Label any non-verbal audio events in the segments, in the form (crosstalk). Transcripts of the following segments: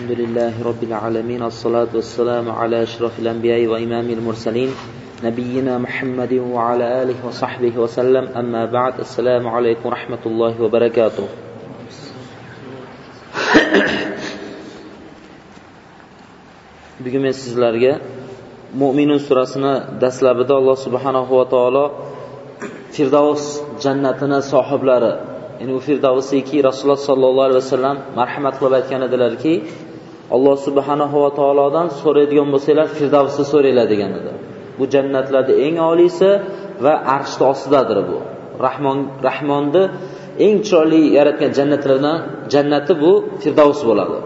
الحمد لله رب العالمين الصلاة والسلام على أشرف الأنبياء وإمام المرسلين نبينا محمد وعلى آله وصحبه وسلم أما بعد السلام عليكم ورحمة الله وبركاته (coughs) bugun men sizlarga mo'minun surasini dastlabida alloh subhanahu va taolo firdavs jannatini sohiblari ya'ni u firdavsiki rasululloh sollallohu alayhi vasallam marhamat qilib aytgan edilarki alloh subhanahu va taolodan so'raydigan bo'lsanglar firdavsni so'ranglar degan edi bu jannatlarda eng oliysi va arshni ostidadir bu. Rahmon rahmonni eng chiroyli yaratgan jannatlardan jannati bu firdavs bo'ladi.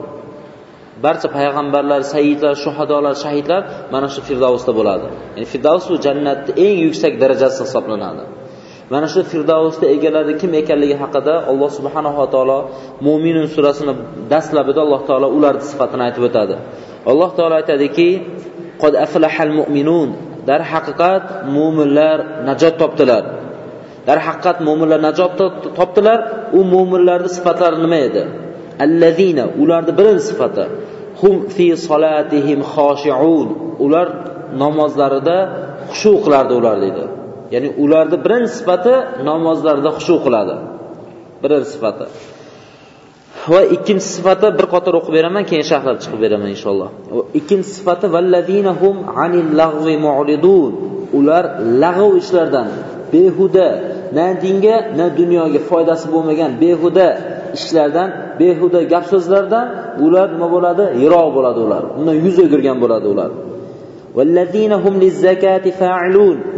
Barcha payg'ambarlar sayyidlar shuhadolar shahidlar mana shu firdavsda bo'ladi. Ya'ni firdavs bu jannatni eng yuksak darajasi hisoblanadi. Mana shu firdavsni egalari kim ekanligi haqida alloh subhanava taolo mo'minun surasini dastlabida alloh taolo ularni sifatini aytib o'tadi. Alloh taolo aytadiki qod aflahal mu'minun. Darhaqiqat mo'minlar najot topdilar. Darhaqiqat mo'minlar najot topdilar u mo'minlarni sifatlari nima edi? Allazina ularni birinchi sifati. Hum fi solatihim xoshiun. Ular namozlarida xushu qilardi ular deydi ya'ni ularni birinchi sifati namozlarida xushu qiladi. Birinchi sifati. Va ikkinchi sifati bir qator o'qib beraman keyin sharhlab chiqib beraman inshaalloh. Ikkinchi sifati hum anil lag'vi mu'ridun. Ular lag'v ishlardan behuda na dinga na dunyoga foydasi bo'lmagan behuda ishlardan behuda gap so'zlardan ular nima bo'ladi? Yiroq bo'ladi ular. Undan yuz o'girgan bo'ladi ular.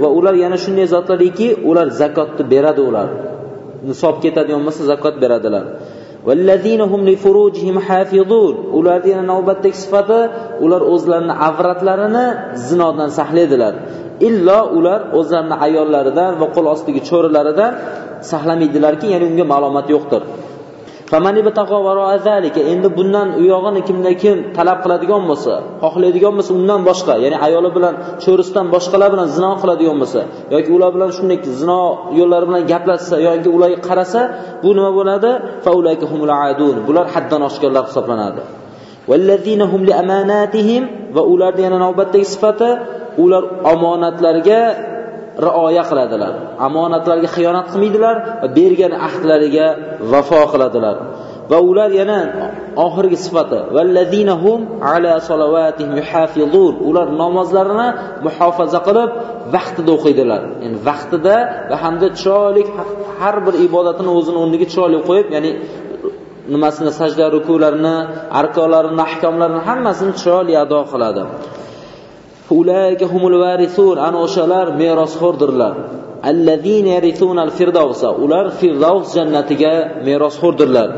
Va ular yana shunday zotlariki ular zakotni beradi ular. Nisob ketadigan bo'lsa zakot beradilar. ularni yana navbatdagi sifati ular o'zlarini avratlarini zinodan saqlaydilar illo ular o'zlarini ayollaridan va qo'l ostidagi cho'rilaridan saqlamaydilarki ya'ni unga ma'lumot yo'qdir. Endi bundan u yog'ini kimda kim talab qiladigan bo'lsa xohlaydigan bo'lsa undan boshqa ya'ni ayoli bilan cho'risidan boshqalar bilan zino qiladigan bo'lsa yoki ular bilan shunday zino yo'llari bilan gaplashsa yoki ularga qarasa bu nima bo'ladi? bular haddan oshganlar hisoblanadi. va ularni yana navbatdagi sifati ular omonatlarga rioya qiladilar. Omonatlarga xiyonat qilmaydilar va bergan ahdlariga vafo qiladilar. Va ular yana oxirgi sifati vallazinahum ala salawatihim yuhafizun. Ular namozlarini muhofaza qilib vaqtida o'qiydilar. Ya'ni vaqtida va hamda chiroylik har bir ibodatini o'zini o'rniga chiroyli qo'yib ya'ni nimasini sajda rukularini arkonlarini ahkomlarini hammasini chiroyli ado qiladi. Ulayka humul varisun ana o'shalar merosxo'rdirlar. Allazina yarithuna al-firdavsa ular firdavs jannatiga merosxo'rdirlar.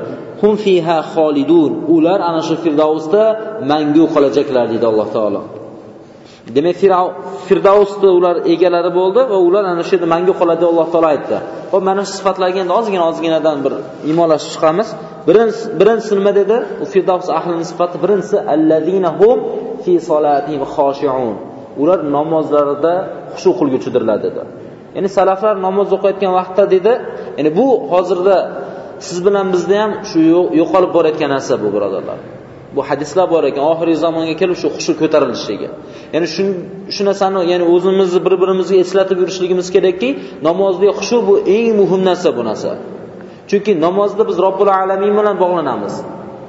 Hum fiha xolidun ular ana shu firdavsda mangu qolajaklar deydi alloh taolo. Demak firdavsni ular egalari bo'ldi va ular ana shu yerda qoladi deb alloh taolo aytdi. Xo'p, mana shu sifatlarga endi ozgina ozginadan bir imolash chiqamiz. Birinchisi birinchisi nima dedi? U firdavs ahlining sifati birinchisi allazina hum fi solatihim xoshiun ular namozlarida xushu qilguchidirlar dedi. Ya'ni salaflar namoz o'qiyotgan vaqtda dedi ya'ni bu hozirda siz bilan bizda ham shu yo'qolib borayotgan narsa bu birodarlar. Bu hadislar bor ekan oxirgi zamonga kelib shu hushi ko'tarilishligi ya'ni shu shu narsani ya'ni o'zimizni bir birimizga eslatib yurishligimiz kerakki namozda xushu bu eng muhim narsa bu narsa. Chunki namozda biz robbil alamin bilan bog'lanamiz.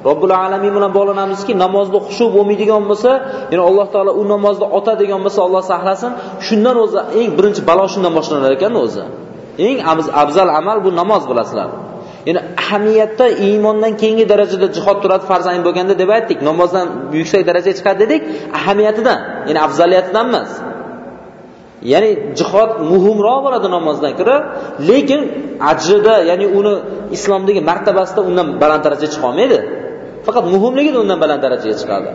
Robbil alamin bilan bog'lanamizki namozda xushu bo'lmaydigan bo'lsa ya'ni alloh taolo u namozni otadigan bo'lsa alloh saqlasin shundan o'zi eng birinchi balo shundan boshlanar ekan o'zi. Eng afzal amal bu namoz bilasizlar ya'ni ahamiyatda iymondan keyingi darajada jihod turadi farzand bo'lganda deb aytdik. Namozdan yuksak darajaga chiqadi dedik ahamiyatidan ya'ni afzaliyatidan emas. Ya'ni jihod muhimroq bo'ladi namozdan ko'ra lekin ajrida ya'ni uni islomdagi martabasida undan baland darajaga chiqa olmaydi faqat muhimligida undan baland darajaga chiqadi.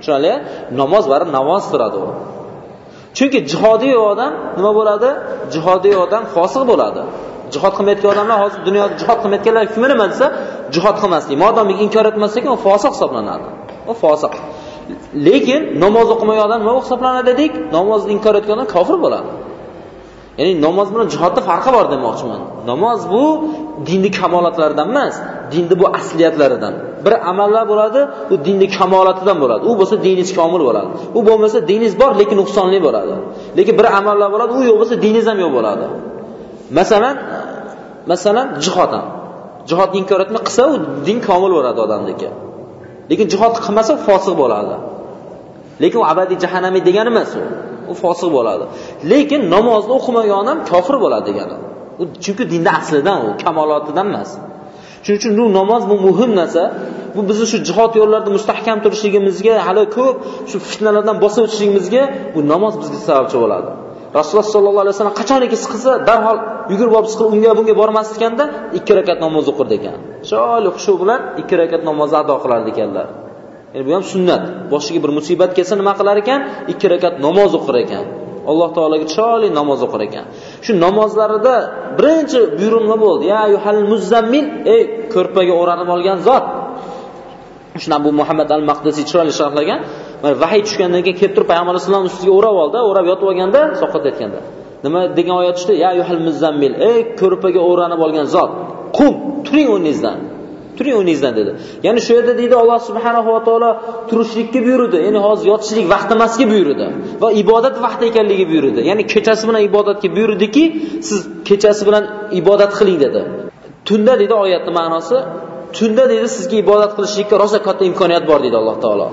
Tushunarli? Namoz bari namoz turadi u. Chunki jihodiy odam nima bo'ladi? Jihodiy odam fosiq bo'ladi. Jihod qilmayotgan odamlar hozir dunyoda jihod qilmayotganlar hukmi nima desa jihod qilmaslik. Modomiki inkor etmaslik u fosiq hisoblanadi. U fosiq lekin namoz o'qimagan odam nima hisoblanadi dedik? Namozni inkor etgan odam kofir bo'ladi. Ya'ni namoz bilan jihodni farqi bor demoqchiman. Namoz bu dinni kamolotlaridan emas dinni bu asliyatlaridan. Bir amallar bo'ladi u dinni kamolatidan bo'ladi. U bo'lsa diningiz komil bo'ladi. U bo'lmasa diningiz bor lekin nuqsonli bo'ladi. Lekin bir amallar bo'ladi u yo'q bo'lsa diningiz ham yo'q bo'ladi. Masalan masalan jihod ham. Jihodni inkor etmay qilsa u din komil bo'ladi odamniki. Lekin jihod qilmasa u fosiq bo'ladi. Lekin u abadiy jahannamiy degani emas u. U fosiq bo'ladi. Lekin namozni o'qimagan ham kofir bo'ladi degani. U chunki dinni aslidan u kamolotidan emas. Shuning uchun bu namoz bu muhim narsa. Bu bizni shu jihod yo'llarida mustahkam turishligimizga hali ko'p shu fitnalardan bosib o'tishligimizga bu namoz bizga sababchi bo'ladi. Rasululloh sollallohu alayhi vasallam qachoniki siqilsa darhol yugurib olib siqib unga bunga bormas ekanda ikki rakat namoz o'qirdi ekan. Chiroyli xushu bilan ikki rakat namozni ado qilar ekanlar. Ya'ni bu ham sunnat. Boshiga bir musibat kelsa nima qilar ekan? Ikki rakat namoz o'qir ekan. Alloh taologa chiroyli namoz o'qir ekan. Shu namozlarida birinchi buyruq nima bo'ldi. Ya yuhal muzammil ey ko'rpaga o'ranib olgan zot. Shuni bu muhammad al maqdisiy chiroyli sharhlagan. Mana vahiy tushgandan keyin kelib turib payg'ambar alayhissalom ustiga o'rab oldi o'rab yotib olganda soqat aytganda nima degan oyat tushdi? Ya yuhal muzammil ey ko'rpaga o'ranib olgan zot qum turing o'rningizdan turing o'rningizdan dedi. Ya'ni shu yerda deydi alloh subhanahu va taolo turishlikka buyurdi. Ya'ni hozir yotishlik vaqti emasga buyurdi va ibodat vaqti ekanligi buyurdi. Ya'ni kechasi bilan ibodatga buyurdiki siz kechasi bilan ibodat qiling dedi. Tunda deydi oyatni ma'nosi tunda deydi sizga ibodat qilishlikka rosa katta imkoniyat bor deydi alloh taolo.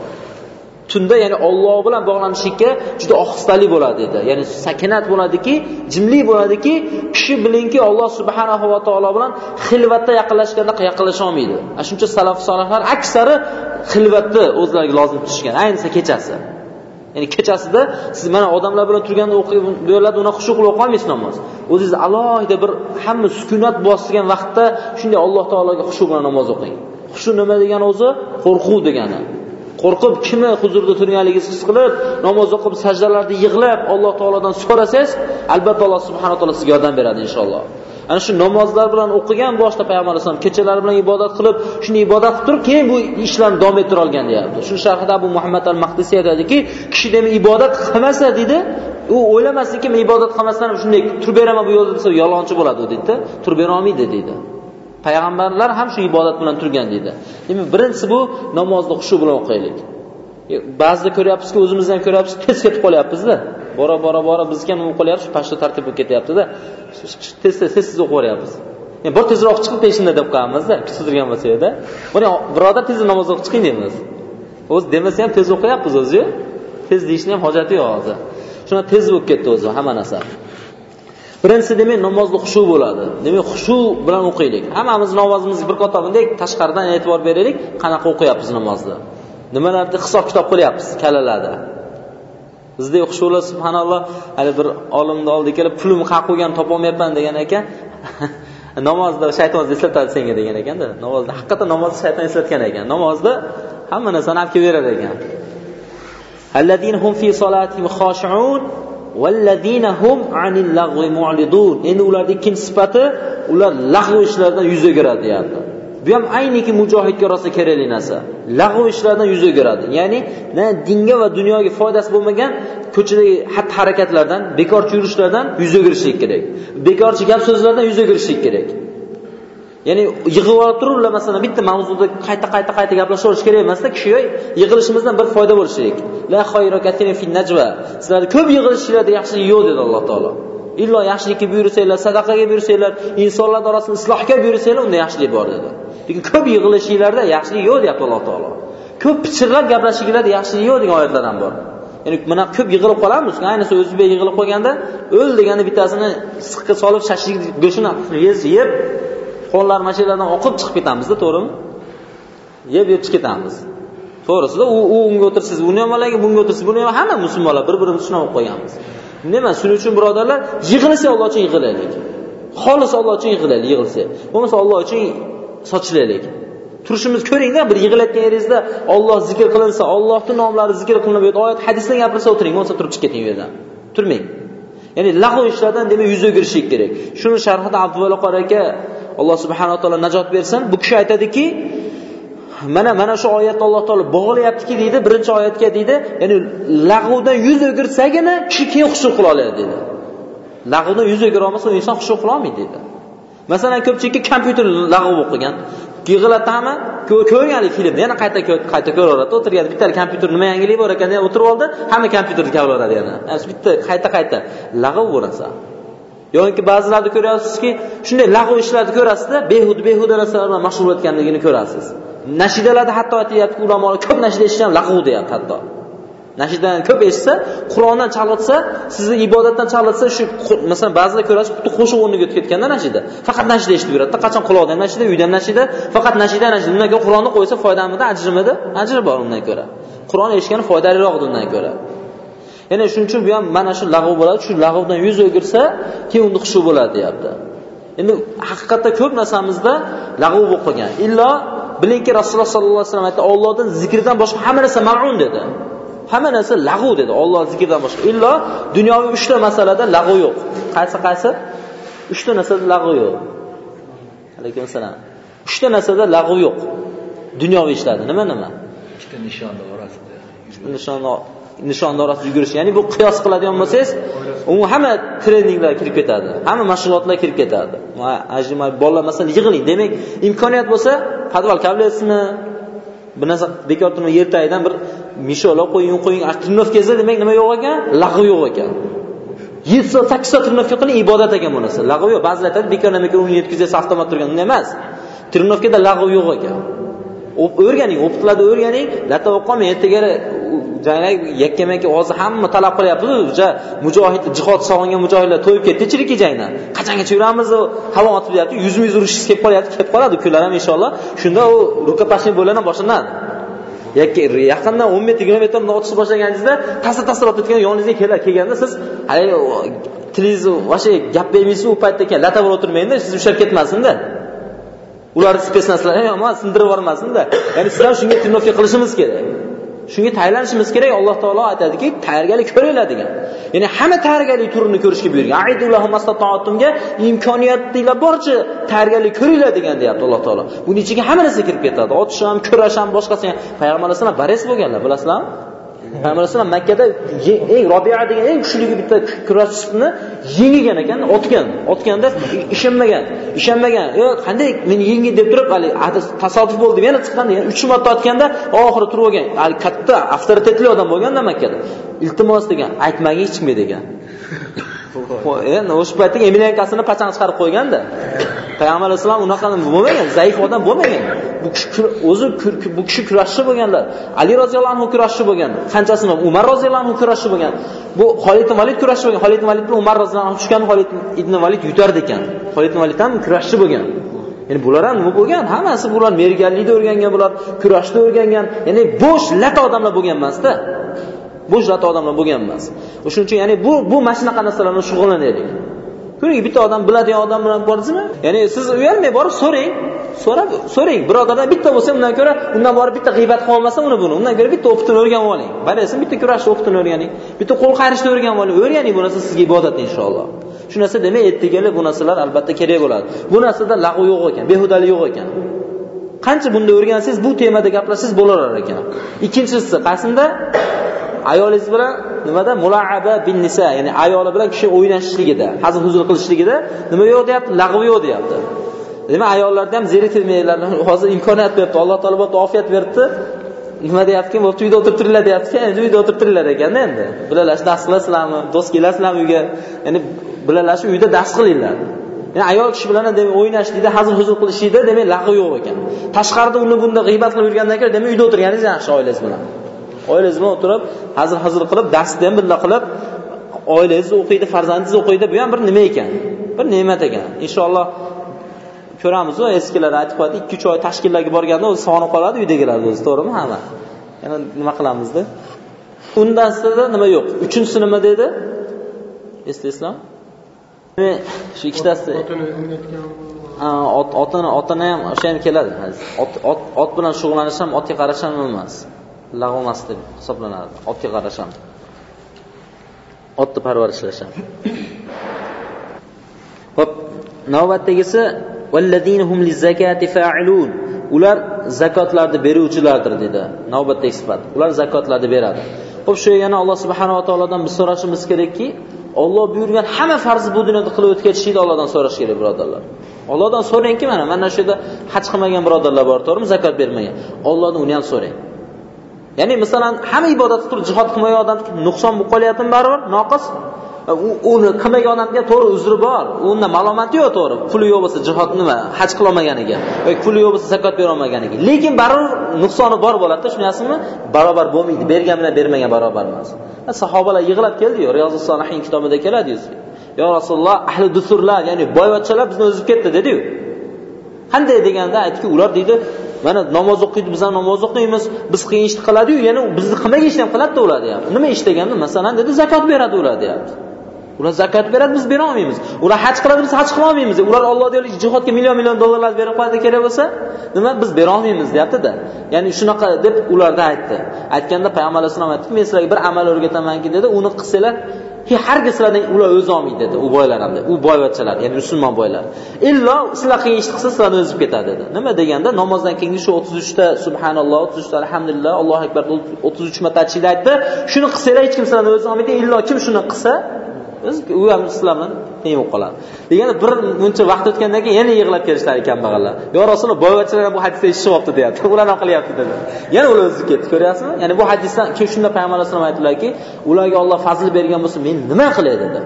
Tunda ya'ni Alloh bilan bog'lanishlikka juda ohistalik bo'ladi dedi. Ya'ni sakinat bo'ladiki, jimlik bo'ladiki, kishi bilinki Alloh subhanahu va taolo bilan xilvatda yaqinlashganda yaqinlasha olmaydi. Shuncha salaf solihlar aksari xilvatni o'zlariga lozim tutishgan, ayniqsa kechasi. Ya'ni kechasida siz mana odamlar bilan turganda o'qib bo'ladi, uni xushu qilib o'qolmaysiz namoz. O'zingiz alohida bir hamma sukunat bosgan vaqtda shunday Alloh taologa xushu bilan namoz o'qing. Xushu nima degani o'zi? Qo'rquv degani. Qo'rqib kimni huzurida turganligingizni his qilib namoz o'qib sajdalarda yig'lab alloh taolodan so'rasangiz albatta alloh subhanahu taolo sizga yordam beradi inshaalloh. Ana shu namozlar bilan o'qigan boshida payg'ambar alayhisalom kechalari bilan ibodat qilib shuni ibodat qilib turib keyin bu ishlarni davom ettira olgan deyapti. Shu sharhida abu muhammad al mahdisiy aytadiki kishi demak ibodat qilmasa deydi u o'ylamasinki men ibodat qilmasdan shunday turib beraman bu yo'lda desa yolg'onchi bo'ladi u deydida turib berolmaydi deydi payg'ambarlar ham shu ibodat bilan turgan deydi. Demak birinchisi bu namozni xushu bilan o'qiylik. E, ba'zida ko'ryapmizki o'zimizni ham ko'ryapmiz tez ketib qolyapmizda. Bora bora bora bizga ham nima qilyapmiz pashta tartib bo'lib ketyaptida. Tez tez tez tez o'qib yuboryapmiz e, bir tezroq chiqib peshinda deb qo'yamizda kutib bo'lsakda bo'lsa buni birodar tez namoz o'qib chiqing deymiz. O'zi demasa ham tez o'qiyapmiz o'ziyu tez deyishni ham hojati yo'q hozir. Shuna tez bo'lib ketdi o'zi hamma narsa. Birinchisi demak namozda xushu bo'ladi. Demak xushu bilan o'qiylik. Hammamiz namozimizni bir qator bunday tashqaridan e'tibor beraylik qanaqa o'qiyapmiz namozni nimalarni hisob kitob qilyapmiz kalalarda. Bizda xushular subhanalloh hali bir olimni oldiga kelib pulimni qayerqa qo'yganimni topolmayapman degan ekan. (laughs) Namozda shayton eslatadi senga degan ekanda. Namozda haqiqatdan namozda shayton eslatgan ekan. Namozda hamma narsani olib kelib berar ekan endi ularni ikkinchi sifati? Ular lag'v ishlardan yuz o'giradi deyapti. Bu ham ayniki mujohidga rosa kerakli narsa. Lag'v ishlardan yuz o'giradi ya'ni na dinga va dunyoga foydasi bo'lmagan ko'chadagi xatti harakatlardan bekorchi yurishlardan yuz o'girishlik kerak. Bekorchi gap so'zlardan yuz o'girishlik kerak. Ya'ni yig'ib olib turib ular masalan bitta mavzuda qayta qayta qayta gaplashaverish kerak emasda kishi yig'ilishimizdan bir foyda bo'lishi kerak. La najva sizlarni ko'p yig'ilishinglarda yaxshilik yo'q dedi alloh taolo. Illo yaxshilikka buyursanglar sadaqaga buyursanglar insonlar orasini islohga buyursanglar unda yaxshilik bor dedi. Lekin ko'p yig'ilishinglarda yaxshilik yo'q deyapti alloh taolo. Ko'p pichirlab gaplashishinglarda yaxshilik yo'q degan oyatlar ham bor. Ya'ni mana ko'p yig'ilib qolamiz ayniqsa o'zbek yig'ilib qolganda o'l deganda bittasini siqqa solib shashlik go'shtini yeb qo'llar mana shu yerlardan oqib chiqib ketamizda to'g'rimi? Yeb yeb chiqib ketamiz. To'g'risida u u unga o'tirsiz uni ham olaylik bunga o'tirsiz buni ham hamma musulmonlar bir birimizni sinab qo'yganmiz. Nima shuning uchun birodarlar yig'ilsa alloh uchun yig'ilaylik. Xolis olloh uchun yig'ilaylik yig'ilsa. Bo'lmasa olloh uchun sochilaylik. Turishimiz ko'ringda bir yig'ilayotgan yeringizda olloh zikr qilinsa ollohni nomlari zikr qilinib oyat hadisdan gapirsa o'tiring bo'lmasa turib chiqib keting u yerdan. Turmang. Ya'ni lag'v ishlardan demak yuz o'girishlik kerak. Shuni sharhida abduvali qori aka alloh subhanaa taolo najot bersin. Bu kishi aytadiki mana mana shu oyatni alloh taolo bog'layaptiki deydi birinchi oyatga deydi. Ya'ni lag'vdan yuz o'girsagina kishi keyin hushu qila oladi deydi. Lag'vdan yuz o'gira olmasa inson hushu qila olmaydi deydi. Masalan ko'pchilikka kompyuter lag'v o'qigan yig'latami ko'rganlik filmni yana qayta qayta ko'raveradi. O'tirgan bitta kompyuter nima yangilik bor ekan deb o'tirib oldi. Hamma kompyuterni kavlaveradi yana. Bitta qayta qayta. Lag'ov bu narsa yoki ba'zilarni ko'ryapsizki shunday lag'ov ishlarni ko'rasizda behuda behuda narsalar bilan mashg'ul bo'layotganligini ko'rasiz. Nashidalarda hatto aytyapti ulamolar ko'p nashida eshitgan lag'ov deyapti hatto. Nashidani ko'p eshitsa qur'ondan chalg'itsa sizni ibodatdan chalg'itsa shu masalan ba'zilar ko'rasiz xuddi qo'shiq o'rniga o'tib ketganda nashida. Faqat nashida eshitib yuradida qachon quloqda ham nashida uyda ham nashida faqat nashida nashida. Undan keyin qur'onni qo'ysa foydamidi ajrimidi ajri bor undan ko'ra. Qur'on eshitgan foydaliroq undan ko'ra. Ya'ni shuning uchun bu ham mana shu lag'ov bo'ladi. Shu lag'ovdan yuz o'girsa keyin unda xushu bo'ladi deyapti. Endi haqiqatda ko'p narsamizda lag'ov bo'lib qolgan. Illo bilingki rasululloh sollallohu alayhi vasallam aytdi ollohdan zikrdan boshqa hamma narsa mal'un dedi. Hamma narsa lag'u dedi olloh zikrdan boshqa. Illo dunyoviy uchta masalada lag'u yo'q. Qaysi qaysi? Uchta narsada lag'u yo'q. Alaykum assalom uchta narsada lag'u yo'q dunyoviy ishlarda. Nima nima? Ikkita nishonni orasida nishonni nishon doirasida yugurish. Ya'ni bu qiyos qiladigan bo'lsangiz u hamma treninglar kirib ketadi hamma mashg'ulotlar kirib ketadi. Bolalar masalan yig'iling demak imkoniyat bo'lsa podval kabletsini bir narsa bekor turmay yer tagidan bir misholab qo'ying qo'ying ah, trenirovkangizda demak nima yo'q ekan? Lag'v yo'q ekan. Yetti soat sakkiz soat trenovka qiling ibodat ekan bu narsa. Lag'v yo'q. Ba'zilar aytadi bekor nima ekan uni yetkazasiz avtomat turgan unday emas. Trenovkada lag'v yo'q ekan. O'rganing o'qitiladi o'rganing latta bo'lib qolmang ertaga janglar yakkama yakka hozir hamma talab qilyapti уже mujohid jihod sog'ingan mujohidlar to'yib ketdi chiriki jangdan qachongacha yuramiz havo otib deyapti yuzma yuz urishingiz kelib qolyapti kelib qoladi kunlar ham inshaalloh. Shunda u rukopashniy bo'lani boshlanadi yaqindan o'n metr yigirma metrdan otishni boshlaganingizda tasir tasir otayotgan yoningizga kelar kelganda siz haligi tilingizni вообще gap bermaysiz u paytda keyin lata bo'lib o'tirmangda siz ushlab ketmasinda. Ularni spetsnazlar emas sindirib yubormasinda. Ya'ni sizlar shunga тренировка qilishimiz kerak. Shunga tayyorlanishimiz kerak alloh taolo aytadiki tayyorgarlik ko'ringlar degan. Ya'ni hamma tayyorgarlik turini ko'rishga buyurgan. Imkoniyatinglar boricha tayyorgarlik ko'ringlar degan deyapti alloh taolo. Buni ichiga hamma narsa kirib ketadi. Otish ham kurash ham boshqasi ham. Payg'ambar alayhisalom bares bo'lganlar bilasizlarmi? Payg'ambar alayhisalom makkada eng robia degan eng kuchli bitta kurashchini yengigan ekan otgan. Otganda ishonmagan ishonmagan. Yo qanday meni yengi deb turib hali tasodif bo'ldi deb yana chiqqanda yana uch marta otganda oxiri turib olgan hali katta avtoritetli odam bo'lganda makkada. Iltimos degan aytmagin hech kimga degan. O'sha paytda emilyankasini pachang chiqarib qo'yganda payg'ambar alayhissalom unaqa bo'lmagan zaif odam bo'lmagan. Bu kishi o'zi bu kishi kurashchi bo'lganlar. Ali roziyallohu anhu kurashchi bo'lgan qanchasini umar roziyallohu anhu kurashchi bo'lgan. Bu xolid ibn valid kurashchi bo'lgan. Xolid ibn valid bilan umar roziyallohu anhu tushgan xolid ibn valid yutardi ekan. Xolid ibn valid ham kurashchi bo'lgan. Ya'ni bular ham nima bo'lgan? Hammasi bular merganlikni o'rgangan bular kurashda o'rgangan. Ya'ni bo'sh lat odamlar bo'lgan emasda. Bo'sh lat odamlar bo'lgan emas. Shuning uchun ya'ni bu bu mana shunaqa narsalar bilan shug'ullanaylik. Ko'ring bitta odam biladigan odam bilan bordingizmi ya'ni siz uyalmay borib so'rang. So'rab so'rang. Birodardan bitta bo'lsa undan ko'ra undan borib bitta g'iybat qilib olmasa uni buni. Undan ko'ra bitta o'qitini o'rganib oling. Barasin bitta kurashni o'qitini o'rganing. Bitta qo'l qayrishni o'rganib oling. O'rganing bu narsa sizga ibodat inshaalloh. Shu narsa demak ertaga bu narsalar albatta kerak bo'ladi. Bu narsada lag'u yo'q ekan behudalik yo'q ekan. Qancha bunda o'rgansangiz bu temada gaplashsangiz bo'laverar ekan. Ikkinchisi qaysinda? Ayolingiz bilan nimada? Mulaaba bin nisa ya'ni ayoli bilan kishi o'ynashishligida hazil huzul qilishligida nima yo'q deyapti? Lag'vi yo'q deyapti. Demak ayollarda ham zeriktirmanglar (laughs) hozir imkoniyat beribdi. Alloh taolo bo'pti ofiyat beribdi. Nima deyaptiki? Bo'pti uyda o'tirib turinglar deyapti endi uyda o'tirib turinglar ekanda endi. Birgalashib dars qilasizlarmi? Do'st kelasizlarmi uyga? Ya'ni birgalashib uyda dars qilinglar. Ya'ni ayol kishi bilan demak o'ynashlikda hazil huzul qilishlikda demak lag'vi yo'q ekan. Tashqarida uni bunda g'iybat qilib yurgandan ko'ra demak uyda o'tirganingiz yaxshi oilangiz bilan. Oilangiz bilan o'tirib hazil hazil qilib darsni ham birga qilib oilangiz o'qiydi farzandingiz o'qiydi bu ham bir nima ekan bir ne'mat ekan. Inshaalloh ko'ramizu eskilar aytib qo'yadi ikki uch oy tashkillarga borganda o'zi sog'inib qoladi uydagilar o'zi to'g'rimi? Hamma yana nima qilamizda? Undasida nima yo'q? Uchinchisi nima dedi? Eslaysizlarmi shu ikkitasi otini otini ham o'sha ham keladi. Ot bilan shug'ullanish ham otga qarash ham emas lag'v emas deb hisoblanadi otga qarash ham otni parvarishlash ham hop navbatdagisi ular zakotlarni beruvchilardir dedi navbatdagi sifat ular zakotlarni beradi ho'p shu yana alloh subhanava taolodan biz so'rashimiz kerakki Alloh buyurgan hamma farzni bu dunyoda qilib o'tkazishni Allohdan so'rash kerak, birodarlar. Allohdan so'rangki, mana mana shu yerda haj qilmagan birodarlar bor, to'g'rimi? Zakot bermagan. Allohdan uni ham so'rang. Ya'ni masalan, hamma ibodat turib jihod qilmagan odam nuqson bo'lib qolyaptimi baribir? Noqis? u uni qilmagan odamga to'g'ri uzri bor. Unda malomati yo'q to'g'ri. Puli yo'q bo'lsa jihod nima? Haj qilolmaganiga yoki puli yo'q bo'lsa zakot berolmaganiga lekin baribir nuqsoni bor bo'ladida tushunyapsizmi barobar bo'lmaydi. Bergan bilan bermagan barobar emas. Sahobalar yig'lab keldiyu riyozi solihin kitobida keladi yo rasululloh ahli dusurlar ya'ni boyvachchalar bizni o'zib ketdi dediyu. Qanday deganda aytdiki ular deydi mana namoz o'qiydi biz ham namoz o'qiymiz biz qiyin ishni qiladiyu yana bizni qilmagan ishni ham qiladida ular deyapti. Nima ish deganda masalan dedi zakot beradi ular deyapti. Ular zakot beradi biz bera olmaymiz ular haj qiladi biz haj qila olmaymiz ular olloh yo'lida jihodga million million dollarlar berib qo'yadi kerak bo'lsa nima biz bera olmaymiz deyaptida ya'ni shunaqa deb ularda aytdi. Aytganda payg'ambar alayhissalom aytdiki men sizlarga bir amal o'rgatamanki dedi. Uni qilsanglar hargiz sizlardan ular o'zi olmaydi dedi u boylar ham u boyvachchalar ya'ni musulmon boylar. Illo sizlar qiyin ishni qilsa sizlarni o'zib ketadi dedi. Nima deganda namozdan keyingi shu o'ttiz uchta subhanalloh o'ttiz uchta alhamdulillah allohu akbar o'ttiz uch marta aytishlikni aytdi. Shuni qilsanglar hech kim sizlarni o'z olmaydi illo kim shuni qilsa u ham sizlar teng bo'lib qoladi. Deganda bir muncha vaqt o'tgandan keyin yana yig'lab kelishlari kambag'allar yo rasululloh boyvachchalar ham bu hadisda eshitishibdi deyapti. (laughs) Ular ham qilyapti dedi. Yana ular o'zib ketdi ko'ryapsizmi? Ya'ni bu hadisdan keyin shunda payg'ambar alayhisalom aytdilarki ularga olloh fazl bergan bo'lsa men nima qilay? dedi.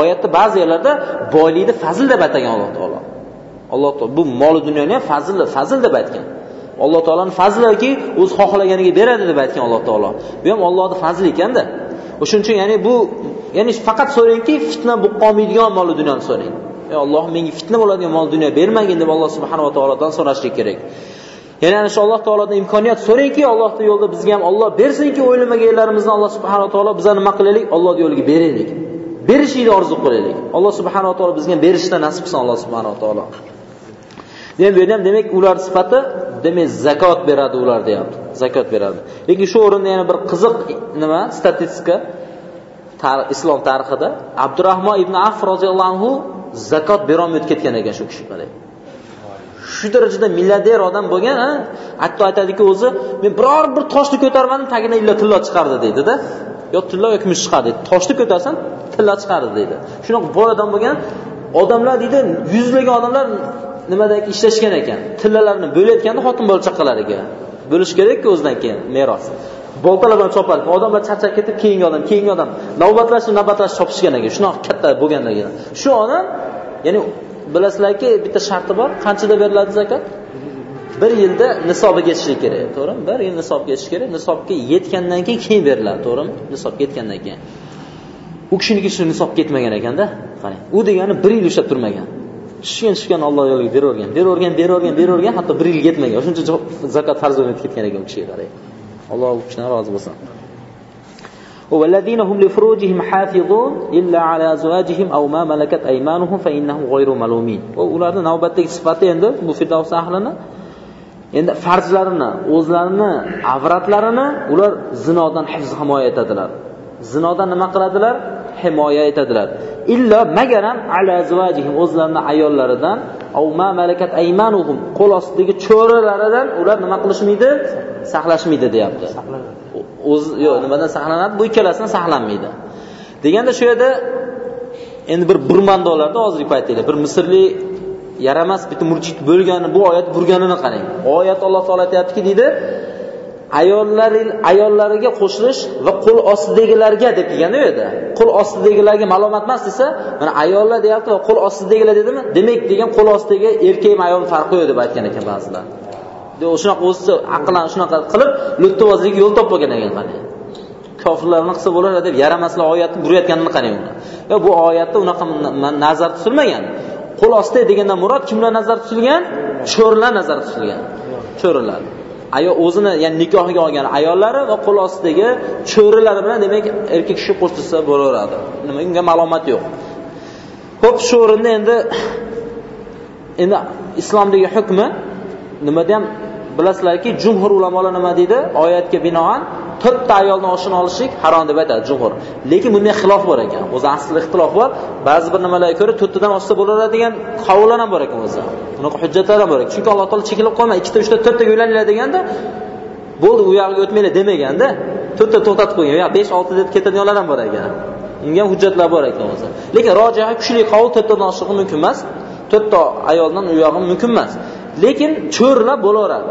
Oyatda ba'zi yerlarda boylikni fazl deb atagan alloh taolo. Alloh taolo bu moli dunyoni ham fazl fazl deb aytgan. Alloh taoloni fazliki o'zi xohlaganiga beradi deb aytgan alloh taolo. Bu ham ollohni fazli ekanda. O'shuning uchun ya'ni bu ya'ni faqat so'rangki fitna bo'lib qolmaydigan mol dunyoni so'rang. Ey alloh menga fitna bo'ladigan mol dunyo bermagin deb alloh subhanava taolodan so'rashlik kerak. Ya'ni ana shu alloh taolodan imkoniyat so'rangki allohni yo'lida bizga ham olloh bersinki o'ylamaganlarimizni alloh subhanava taolo bizga nima qilaylik? Ollohni yo'liga beraylik. Berishlikni orzu qilaylik. Alloh subhanava taolo bizga berishni nasib qilsin alloh subhanava taolo. Demak bu yerda ham demak ular sifati demak zakot beradi ular deyapti. Zakot beradi. Lekin shu o'rinda yana bir qiziq nima? Statistika islom tarixida abdurahmon ibn af roziyallohu anhu zakot berolmay o'tib ketgan ekan shu kishi qarang shu darajada milliarder odam bo'lgan hatto aytadiki o'zi men biror bir toshni ko'tarmadim tagidan illa tillo chiqardi deydida. Yo tillo yo kumush chiqardi toshni ko'tarsam tilla chiqardi deydi. Shunaqa boy odam bo'lgan odamlar deydi yuzlagan odamlar nimadagi ishlashgan ekan tillalarni bo'layotganda xotin bola chaqalariga bo'lish kerakku o'zidan keyin meros. Boltalar bilan chopadi odamlar charchab ketib keyingi odam keyingi odam. Navbatlashib navbatlashib chopishgan ekan shunaqa katta bo'lgandan keyin. Shu odam ya'ni bilasizlarki bitta sharti bor qanchada beriladi zakot bir yilda nisobiga yetishi kerak to'g'rimi? Bir yil nisobga yetishi kerak nisobga yetgandan keyin keyin beriladi to'g'rimi? Nisobga yetgandan keyin. U kishiniki shu nisob ketmagan ekanda qarang u degani bir yil ushlab turmagan. tushgan tushgan olloh yo'liga beravergan beravergan beravergan beravergan hatto bir yil yetmagan shuncha zakot farz bo'lmay ketgan ekan u kishiga qarang alloh u kishidan rozi bo'lsin والذين هم لفروجهم حافظون إلا على أزواجهم أو ما ملكت أيمانهم فإنهم غير ملومين ularni navbatdagi sifati endi bu firdavs ahlini endi farzlarini o'zlarini avratlarini ular zinodan hifz himoya etadilar zinodan nima qiladilar himoya etadilar Illo magaram ala azvajihim o'zlarini ayollaridan. Av ma malakat aymanuhum qo'l ostidagi cho'ralaridan ular nima qilishmaydi? Saqlashmaydi deyapti. O'zi yo'q nimadan saqlanadi? Bu ikkalasidan saqlanmaydi. Deganda shu yerda endi bir burmandolarda hozirgi paytda bir misrlik yaramas bitta murjit bo'lgani bu oyat burganini qarang. Oyat alloh taolo aytyaptiki deydi ayollar ayollariga qo'shilish va qo'l ostidagilarga deb kelganda u yerda qo'l ostidagilarga ma'lumot emas desa mana ayollar deyapti va qo'l ostidagilar dedimi? Demak degan qo'l ostidagi erkak va ayol farqi yo'q deb aytgan ekan ba'zilar. Shunaqa o'zicha aqlan shunaqa qilib lo'ttibozlikka yo'l topmagan ekan qani. Kofirlarni qilsa bo'lar deb yaramaslar oyatni burayotganini qarang uni yo bu oyatda unaqa nazar tutilmagan qo'l ostida degandan murod kimlar nazarda tutilgan cho'rlar nazarda tutilgan cho'rilar. Ayol o'zini ya'ni nikohiga olgan ayollari va qo'l ostidagi cho'rilari bilan demak erkak kishi qo'shilsa bo'laveradi. Nima unga ma'lumot yo'q. Ho'p shu o'rinda endi endi islomdagi hukmi nimada ham bilasizlarki jumhur ulamolar nima deydi? Oyatga binoan to'rtta ayolni oshini olishlik harom deb aytadi jumhur. Lekin bunda xilof bor ekan o'zi aslida ixtilof bor. Ba'zi bir nimalarga ko'ra to'rttadan oshsa bo'laveradi degan qavullar ham bor ekan o'zi. Bunaqa hujjatlar ham bor ekan. Chunki alloh taolo chekilib qolmay ikkita uchta to'rttaga uylaninglar deganda bo'ldi u yog'iga o'tmanglar demaganda to'rtta to'xtatib qo'ygan yo besh olti deb ketadiganlar ham bor ekan. Unga ham hujjatlar bor ekan o'zi. Lekin rojiha kuchli qovul to'rttadan oshig'i mumkin emas. To'rtta ayoldan u yog'i mumkin emas. Lekin cho'rilar bo'laveradi.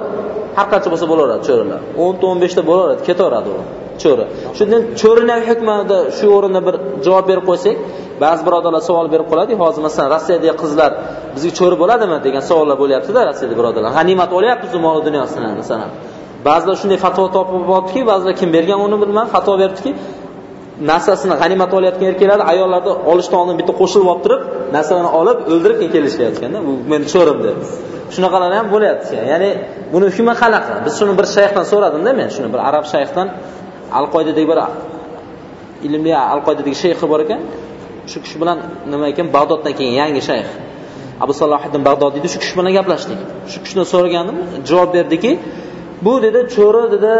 Har qancha bo'lsa bo'laveradi cho'rilar o'nta o'n beshta bo'laveradi ketaveradi u cho'ri. Shundan cho'rini hukmida shu o'rinda bir javob berib qo'ysak ba'zi birodarlar savol berib qoladi. Hozir masalan rossiyadagi qizlar bizga cho'ri bo'ladimi degan savollar bo'lyaptida rossiyada birodarlar. G'animat olyapmiz mol dunyosini masalan. Ba'zilar shunday fatvo topib olibdiki ba'zilar kim bergan uni bilmadim fatvo beribdiki narsasini g'animat olayotgan erkaklar ayollarni olishdan oldin bitta qo'shilib olib turib narsalarni olib o'ldirib keyin kelishayotganda bu meni cho'rim deb shunaqalar ham bo'lyapti ya'ni buni hukmi qanaqa? Biz shuni bir shayxdan so'radimda men shuni bir arab shayxdan al qoidadagi bir ilmli al qoidadagi shayxi bor ekan. Shu kishi bilan nima ekan? Bag'doddan keyin yangi shayx. Abu salohiddin bag'dodiyni shu kishi bilan gaplashdik. Shu kishidan so'ragandim javob berdiki bu dedi cho'ri dedi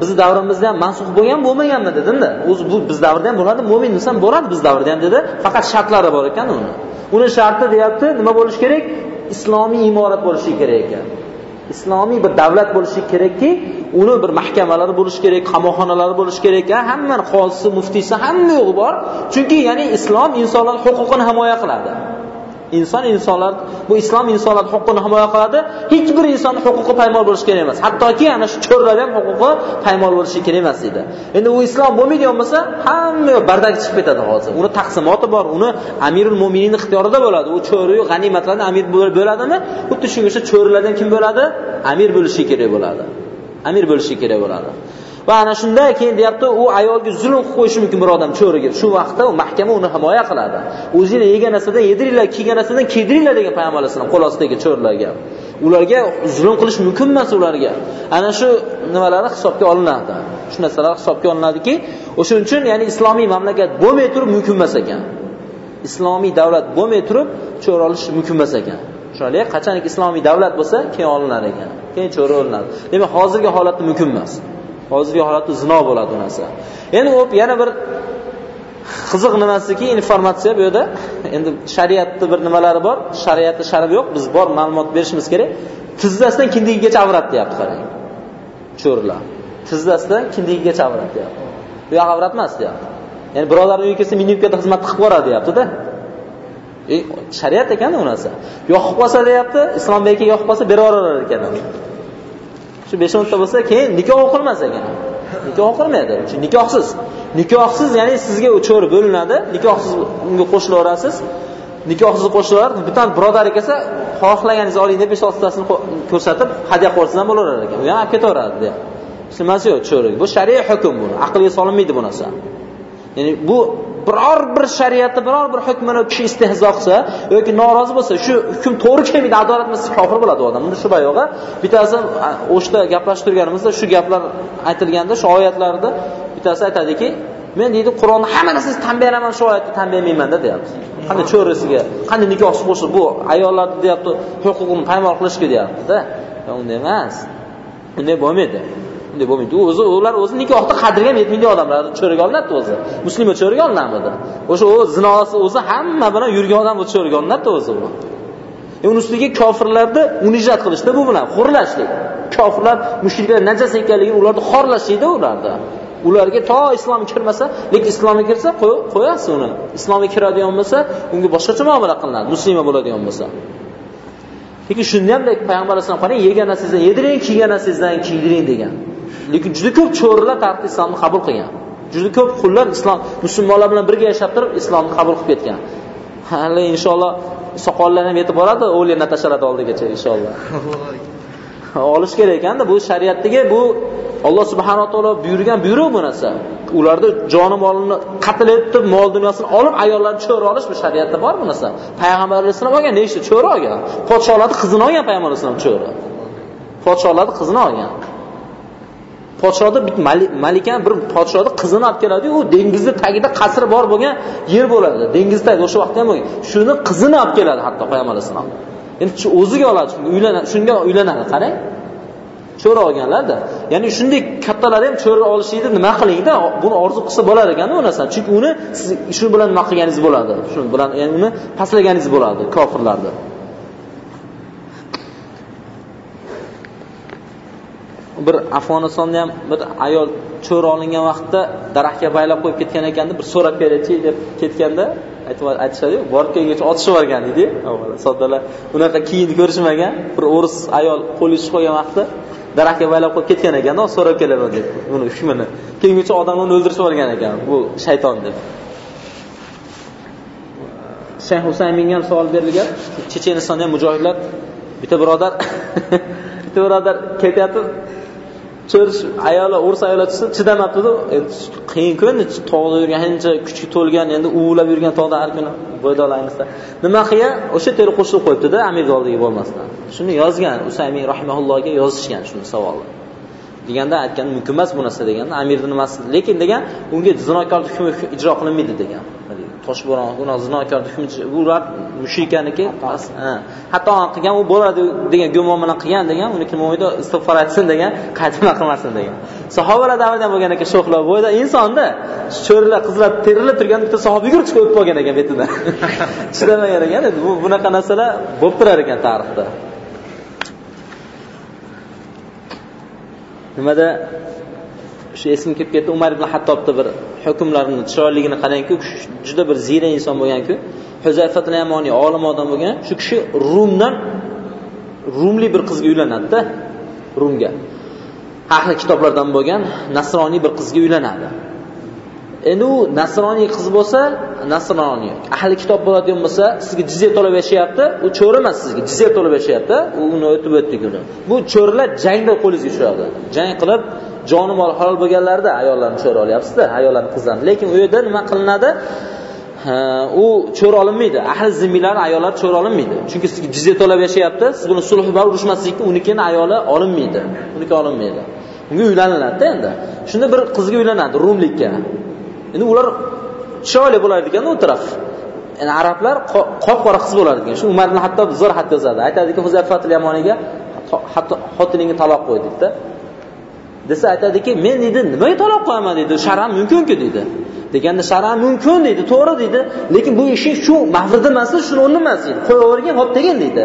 bizni davrimizda ham mansux bo'lgan bo'lmaganmi dedimda o'zi bu biz davrda ham bo'ladi mo'min desam bo'ladi biz davrda ham dedi. Faqat shartlari bor ekan uni. Uni sharti deyapti nima bo'lishi kerak? Islomiy imorat bo'lishi kerak ekan. Islomiy bir davlat bo'lishi kerakki uni bir mahkamalari bo'lishi kerak qamoqxonalari bo'lishi kerak hammani qozisi muftiysi hamma yo'g'i bor. Chunki ya'ni islom insonlar huquqini himoya qiladi. Inson insonlar bu islom insonlar huquqini himoya qiladi. Hech bir inson huquqi paymol bo'lishi kerak emas. Hattoki ana shu cho'rlar ham huquqi paymol bo'lishi kerak emas deydi. Endi u islom bo'lmaydigan bo'lsa hamma bardak chiqib ketadi hozir. Uni taqsimoti bor uni amirul mo'minin ixtiyorida bo'ladi. U cho'riyu g'animatlarni amir bo'ladimi? Xuddi shunga o'xshab cho'rilardan kim bo'ladi? Amir bo'lishi kerak bo'ladi. Amir bo'lishi kerak bo'ladi. Va ana shunda keyin deyapti u ayolga zulm qilib qo'yishi mumkin bir odam cho'riga. Shu vaqtda u mahkama uni himoya qiladi. O'zinglar yegan narsadan yediringlar kiygan narsadan kiydiringlar degan payg'ambar alayhisalom qo'l ostidagi cho'rilarga. Ularga zulm qilish mumkin emas ularga. Ana shu nimalari hisobga olinadi? Shu narsalar hisobga olinadiki o'shaning uchun ya'ni islomiy mamlakat bo'lmay turib mumkin emas ekan. Islomiy davlat bo'lmay turib cho'r olish mumkin emas ekan. Tushunarli? Qachonki islomiy davlat bo'lsa keyin olinar ekan. Keyin cho'ri olinadi. Demak hozirgi holatda mumkin emas. Hozirgi holatda zino bo'ladi u narsa. Endi u yana bir qiziq nimasiki informatsiya bu yerda. Endi shariatni bir nimalari bor shariatni sharb yo'q biz bor ma'lumot berishimiz kerak. Tizzasidan kindigigacha avrat deyapti qarang. Cho'rilar. Tizzasidan kindigigacha avrat deyapti. Bu yoq avrat emas deyapti. Ya'ni birodarni uyiga kelsa minibkada xizmat qilib boradi deyaptida e, shariat ekanda u narsa. Yoqib qolsa deyapti islombek aka yoqib qolsa berib yuborar ekan. Shu besh o'nta bo'lsa keyin nikoh o'qilmas ekan. Nikoh o'qilmaydi nikohsiz. Nikohsiz ya'ni sizga cho'r bo'linadi. Nikohsiz unga qo'shilaverasiz nikohsiz qo'shilaveradi bitta birodar kelsa xohlaganingiz oling deb besh oltitasini ko'rsatib hadya qilib ham bo'laverar ekan. U ham olib ketaveradi deyapti nimasi yo'q cho'ri bu shariy hukm bu aqlga solinmaydi bu narsa. Ya'ni bu biror bir shariatni biror bir hukmini kishi istehzo qilsa yoki norozi bo'lsa shu hukm to'g'ri kelmaydi adolat emas kofir bo'ladi u odam. Bunda shubha yo'q bittasi o'shda gaplashib turganimizda shu gaplar aytilganda shu oyatlarda bittasi aytadiki men deydi qur'onni hamma narsasiga tan beraman shu oyatni tan bermayman deyapti. Qanday cho'risiga qanday nikohsiz qo'shib bu ayollarni deyapti huquqini paymol qilishga deyaptida. Unday emas unday bo'lmaydi. Deb bo'lmaydi? O'zi ular o'zi nikohni qadriga ham yetmaydigan odamlar. Cho'riga olinadida o'zi. Muslima cho'riga olinadida. O'sha u zinosi o'zi hamma bilan yurgan odam o'zi cho'riga olinadida o'zi u e, uni ustiga kofirlarni unijat qilishda bu bilan xo'rlashlik kofirlar mushriklar najas ekanligini ularni xorlashlikda ularni ularga to islom kirmasa lekin islomga kirsa qo'yasiz uni. Islomga kiradigan bo'lsa unga boshqacha muomala qilinadi muslima bo'ladigan bo'lsa. Lekin shunda ham payg'ambar alayhisalom qarang yegan narsangizdan yediring kiygan narsangizdan kiydiring degan. Lekin juda ko'p cho'rilar tarixda islomni qabul qilgan. Juda ko'p qullar islom musulmonlar bilan birga yashab turib islomni qabul qilib ketgan. (laughs) Hali inshaalloh soqollar ham yetib boradi o'g'li natashalarni oldigacha inshaalloh. (laughs) Olish kerak ekanda bu shariatdagi bu alloh subhanaa taolo buyurgan buyruq bu narsa. Ularni joni molini qatl etib mol dunyosini olib ayollarni cho'ri olish bu shariatda bor bu narsa. Payg'ambar alayhissalom olgan nechta cho'ri olgan. Podsholarni qizini olgan payg'ambar alayhissalom cho'ri podsholarni qizini olgan. Podshoda malikani bir podshohni qizini olib keladiyu u dengizni tagida qasri bor bo'lgan yer bo'ladi. Dengiz tagida o'sha vaqtda ham bo'lgan. Shuni qizini olib keladi hatto payg'ambar alayhissalom endi o'ziga oladi uylanadi shunga uylanadi qarang. Cho'ri olganlarda ya'ni shunday kattalar ham cho'ri olishlikni nima qilingda buni orzu qilsa bo'lar ekanda u narsani chunki uni siz shu bilan nima qilganingiz bo'ladi shu bilan ya'ni uni pastlaganingiz bo'ladi kofirlarni. Bir afg'onistonda ham bir ayol cho'ri olingan vaqtda daraxtga baylab qo'yib ketgan ekanda bir so'rab beraychi deb ketganda aytishadiku borib kelguncha otishib yuborgan deydi avvalo soddalar. Unaqa kiyimni ko'rishmagan bir o'ris ayol qo'l tushib qo'ygan vaqtda daraxtga baylab qo'yib ketgan ekanda so'rab kelaman deb uni hukmini kelguncha odamlar uni o'ldirishib yuborgan ekan bu shayton deb. Shayx husayminga ham savol berilgan. Chechenistonda ham mujohidlar bitta birodar (laughs) bitta birodar ketyapti cho'rish ayoli o'ris ayoli tushsa chidamabdida. Qiyin-ku endi tog'da yurgan ancha kuchga to'lgan endi uvlab yurgan tog'da har kuni bo'ydoqlar ayniqsa. Nima qilgan o'sha yerda qo'shilib qo'yibdida amirni oldiga bo'lmasdan. Shuni yozgan usaymiy rahimaullohga yozishgan shuni savolni. Deganda aytgan mumkin emas bu narsa deganda amirni nimasi lekin degan unga zinokorlik hukmi ijro qilinmaydi degan. Toshbo'ron gunoh zinokor ular mushikaniki hatto qilgan u bo'ladi degan gumon bilan qilgan degan uniki nima bo'lmaydi istig'for aytsin degan qaytma qilmasin degan. Sahobalar davrida ham bo'lgan ekan sho'xlar bo'yida insonda cho'rilar qizlar terilib turgan bitta sahoba yugurib chiqib o'tib qolgan ekan betidan (laughs) chidamagan ekan bu bunaqa narsalar bo'lib turar ekan tarixda. Nimada shu esimga kelib ketdi. Umar ibn hattobni bir hukmlarini chiroyligini qarangki juda bir ziyra inson bo'lganku. Huzayfatul yamoniy olim odam bo'lgan. Shu kishi rumdan rumli bir qizga uylanadida rumga. Ahli kitoblardan bo'lgan nasroniy bir qizga uylanadi. Endi u nasroniy qiz bo'lsa nasroniy. Ahli kitob bo'ladigan bo'lsa sizga jizya to'lab yashayapti u cho'ri emas sizga jizya to'lab yashayapti. U uni o'tib o'tdik uni bu cho'rilar jangda qo'lingizga tushadi. Jang qilib joni mol halol bo'lganlarida ayollarni cho'ri olyapsizda ayollarni qizlarni. Lekin u yerda nima qilinadi? U cho'ra olinmaydi. Ahli zimmiylar ayollar cho'ra olinmaydi. Chunki sizga jizya to'lab yashayapti siz buni sulh bilan urushmaslikka unikini ayoli olinmaydi. Uniki olinmaydi. Unga uylaniladida endi. Shunda bir qizga uylanadi rumlikka. Endi ular chiroyli bo'lar ekanda u taraf. Yani arablar qop qora qiz bo'lar ekan. Shu umar ibn hattob zo'r xat yozadi. Aytadiki huzayfatul yamoniga hatto xotiningga taloq qo'y deydida desa aytadiki men deydi nimaga talab qo'yaman deydi sharam mumkinku deydi deganda sharam mumkin deydi to'g'ri deydi lekin bu ishing shu mavridi emas shuni o'rni emas deydi qo'yavergin hop degin deydi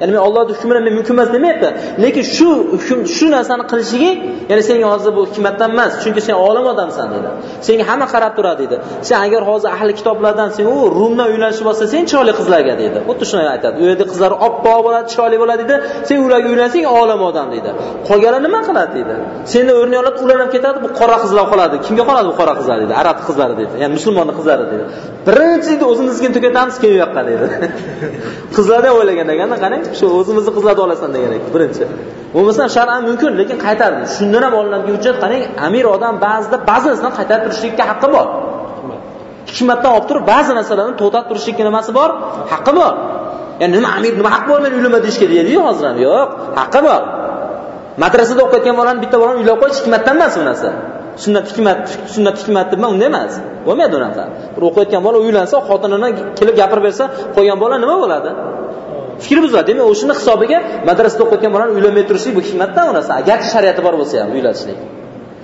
ya'ni men Allohning hukmi bilan mumkin emas demayapti. Lekin shu hukm shu narsani qilishigi ya'ni senga hozir bu hikmatdan emas chunki sen olim odamsan dedi. Senga hamma qarab turadi dedi. Sen agar hozir ahli kitoblardan sen u rumdan uylanishib olsa sen chiroyli qizlarga dedi. Xuddi shuni aytadi. U yerda qizlar oppoq bo'ladi chiroyli bo'ladi dedi. Sen ularga uylansang olim odam dedi. Qolganlar nima qiladi dedi. Seni o'rnak oladi ular ham ketadi bu qora qizlar qoladi. Kimga qoladi bu qora qizlar? dedi. Arab qizlari dedi. Ya'ni musulmonni qizlari dedi. Birinchi deydi o'zimiznikini tugatamiz keyin u yoqqa (laughs) qizlarni o'ylagan ekanda qarang. Shu o'zimizni qizlarni olasan degan ekan birinchi. Bo'lmasa shar'an mumkin lekin qaytardi shundan ham olinadigan hujjat qarang amir odam ba'zida ba'zi narsani qaytarib turishlikka haqqi bor. Hikmatdan olib turib ba'zi narsalarni to'xtatib turishlikka nimasi bor? Haqqi bor. Ya'ni nima amir nima haqqi bor meni uylama deyishga deydiyu hozir ham yo'q haqqi bor. Madrasada o'qiyotgan bolani bitta bolani uylab qo'yish hikmatdan emas bu narsa. Sunnat hikmat sunnat hikmat deb unday emas. Bo'lmaydi unaqa bir o'qiyotgan bola uylansa xotinini kelib gapirib bersa qo'ygan bola nima bo'ladi? Fikri buziladi demak o'shani hisobiga madrasada o'qiyotgan bolani uylanmay turishlik bu hikmatdan u narsa. Agarchi shariati bor bo'lsa ham uylatishlik.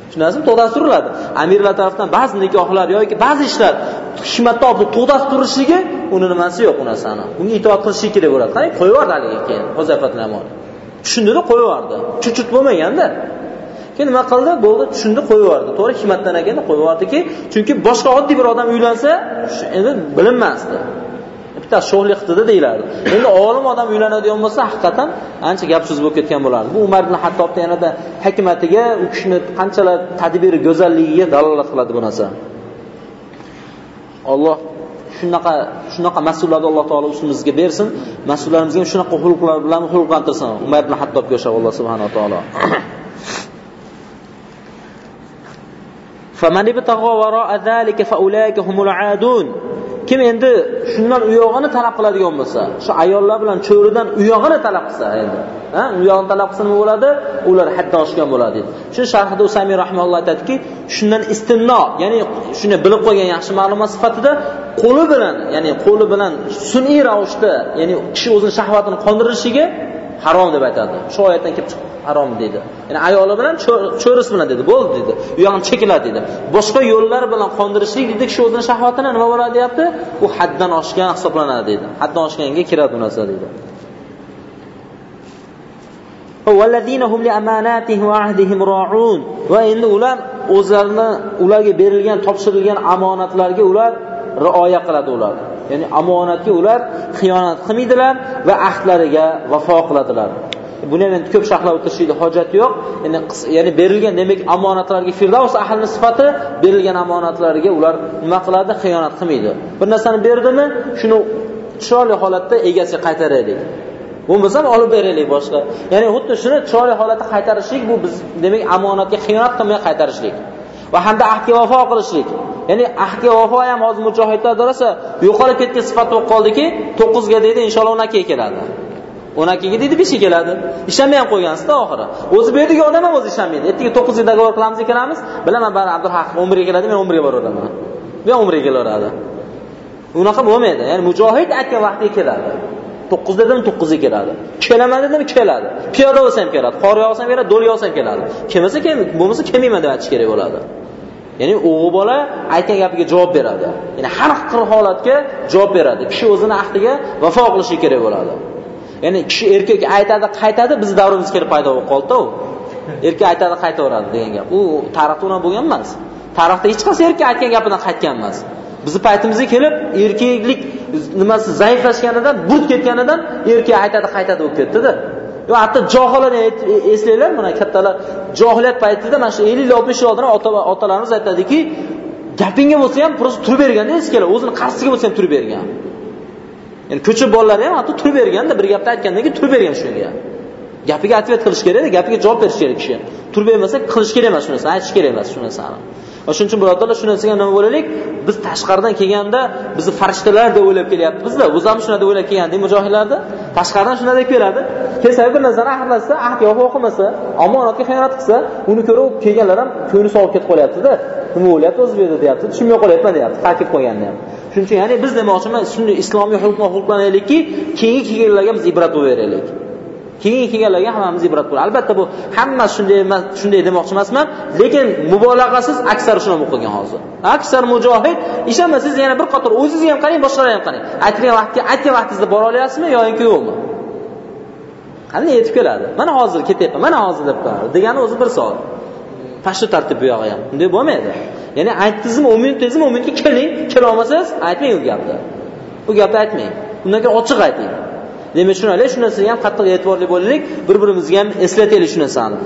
Tushunasizmi to'xtatib turiladi amirlar tarafidan ba'zi nikohlar yoki ba'zi ishlar hikmatdan olib to'xtatib turishligi uni nimasi yo'q u narsani. Bunga itoat qilishlik kerak bo'ladi. Qarang qo'yib yubordi haligi keyin tushundida qo'yib yubordi chuchut bo'lmaganda. Keyin nima qildi? Bo'ldi tushundi qo'yib yubordi to'g'ri hikmatdan ekanda qo'yib yubordiki chunki boshqa oddiy bir odam uylansa endi bilinmasdi. bitta sho'xlik qildida deyilardi endi olim odam uylanadigan bo'lsa haqiqatdan ancha gap so'z bo'lib ketgan bo'lardi bu umar ibn hattobni yanada hikmatiga u kishini qanchalar tadbiri go'zalligiga dalolat qiladi bu narsa olloh shunaqa shunaqa mas'ullarni alloh taolo ustimizga bersin mas'ullarimizga ham shunaqa xulqlar bilan xulqlantirsin umar ibn hattobga o'xshab alloh subhanaa taolo فمن ابتغى وراء ذلك فأولئك هم العادون kim endi shundan u yog'ini talab qiladigan bo'lsa shu ayollar bilan cho'ridan u yog'ini talab qilsa endi ha? U yog'ini talab qilsa nima bo'ladi? Ular haddan oshgan bo'ladi. Shu sharhida usamiy rahimahulloh aytadiki shundan istimno ya'ni shuni bilib qo'ygan yaxshi ma'lumot sifatida qo'li bilan ya'ni qo'li bilan sun'iy ravishda ya'ni kishi o'zini shahvatini qondirishiga harom deb aytadi. Shu oyatdan kelib chiqib harom deydi ya'ni ayoli bilan cho'risi bilan dedi. Bo'ldi dedi. U yog'ini chekiladi deydi boshqa yo'llar bilan qondirishlik deydi kishi o'zini shahvatini nima bo'ladi deyapti? U haddan oshgan hisoblanadi deydi haddan oshganga kiradi bu narsa deydi va endi ular o'zlarini ularga berilgan topshirilgan omonatlarga ular rioya qiladi ular ya'ni omonatga ular xiyonat qilmaydilar va ahdlariga vafo qiladilar. Buni ham endi ko'p sharhlab o'tirishlikni hojati yo'q. Ya'ni ya'ni berilgan demak omonatlarga firdavs ahlini sifati berilgan omonatlarga ular nima qiladi? Xiyonat qilmaydi. Bir narsani berdimi? Shuni chiroyli holatda egasiga qaytaraylik. Bo'lmasam olib beraylik boshqa. Ya'ni xuddi shuni chiroyli holatda qaytarishlik bu biz demak omonatga xiyonat qilmay qaytarishlik va hamda ahdga vafo qilishlik. Ya'ni ahdga vafo ham hozir mujohidlar rosa yo'qolib ketgan sifat bo'lib qoldiki to'qqizga deydi inshaalloh o'n ikkiga keladi. O'n ikkiga deydi beshga keladi. Ishlamay ham qo'ygansizda oxiri. O'zi bu yerdagi odam ham o'zi ishonmaydi. ertaga to'qqizga dogovor qilamiz kiramiz bilaman bari abdulhaq o'n birga keladi men o'n birga boraveraman bu ham o'n birga kelaveradi. Unaqa bo'lmaydi. Ya'ni mujohid aytgan vaqtga keladi. 9 dedim to'qqizga keladi. Kelaman dedim keladi. Piyoda bo'lsa ham keladi qor yog'sa ham keladi do'l yog'sa ham keladi. Kelmasa bo'lmasa kelmayman deb aytish kerak bo'ladi. Ya'ni o'g'il bola aytgan gapiga javob beradi. Ya'ni har xil holatga javob beradi. Kishi o'zini ahdiga vafo qilishi kerak bo'ladi. Ya'ni kishi erkak aytadi qaytadi bizni davrimizga kelib paydo bo'lib qoldida u erkak aytadi qaytaveradi degan gap. U tarixda unaqa bo'lgan emas. Tarixda hech qaysi erkak aytgan gapidan qaytgan emas. Bizni paytimizga kelib erkaklik nimasi zaiflashganidan burt ketganidan erkak aytadi qaytadi bo'lib ketdida. Yo hatto johillarni e, eslanglar mana kattalar. Johiliyat paytida mana shu ellik oltmish yil oldin otalarimiz aytadiki gapingga bo'lsa ham prosta turib berganda eskilar, o'zini qarshisiga bo'lsa ham turib bergan. Ya'ni ko'cha bolalari ham hatto turib berganda bir gapni aytgandan keyin turib bergan shunga. Gapiga atvet qilish kerak gapiga javob berish kerak kishi turib bermasa qilish kerak emas shu narsani aytish kerak emas shu narsani. Shuning uchun birodarlar shu narsaga nima bo'laylik? Biz tashqaridan kelganda bizni farishtalar deb o'ylab kelyapmizda o'zi ham shunday deb o'ylab kelgandek mujohidlarni tashqaridan shunday deb keladi. Kelsa bir narsani axlatsa ahdga vafo qilmasa omonatga xiyonat qilsa uni ko'rib kelganlar ham ko'ngli sovib ketib qolyaptida. Nima bo'lyapti? O'zi bu yerda deyapti tushunmay qolyapman deyapti farq kelib qolganda ham. Shuning uchun ya'ni biz demoqchiman shunday islomiy hukmga xulqlanaylikki keyingi kelganlarga biz ibrat bo'laveraylik keyingi kelganlarga hammamiz ibrat bo'ladi albatta bu hammasi shunday emas shunday demoqchi emasman lekin mubolag'asiz aksar shuni bo'lib qolgan hozir. Aksar mujohid ishonma siz yana bir qator o'zingizni ham qarang boshqalarni ham qarang. Aytgan vaqtga aytgan vaqtingizda bora olyapsizmi yoki yo'qmi? Qanday yetib keladi. Mana hozir ketyapman mana hozir deb degani o'zi bir soat pashtu tartib bu yog'i ham. Bunday bo'lmaydi. Ya'ni aytdingizmi o'n minutdangizmi o'n minutga keling kelolmasangiz aytmang u gapni. U gapni aytmang. Undan keyin ochiq ayting. Demak tushunarli shu narsaga ham qattiq e'tiborli bo'laylik bir birimizga ham eslataylik shu narsani.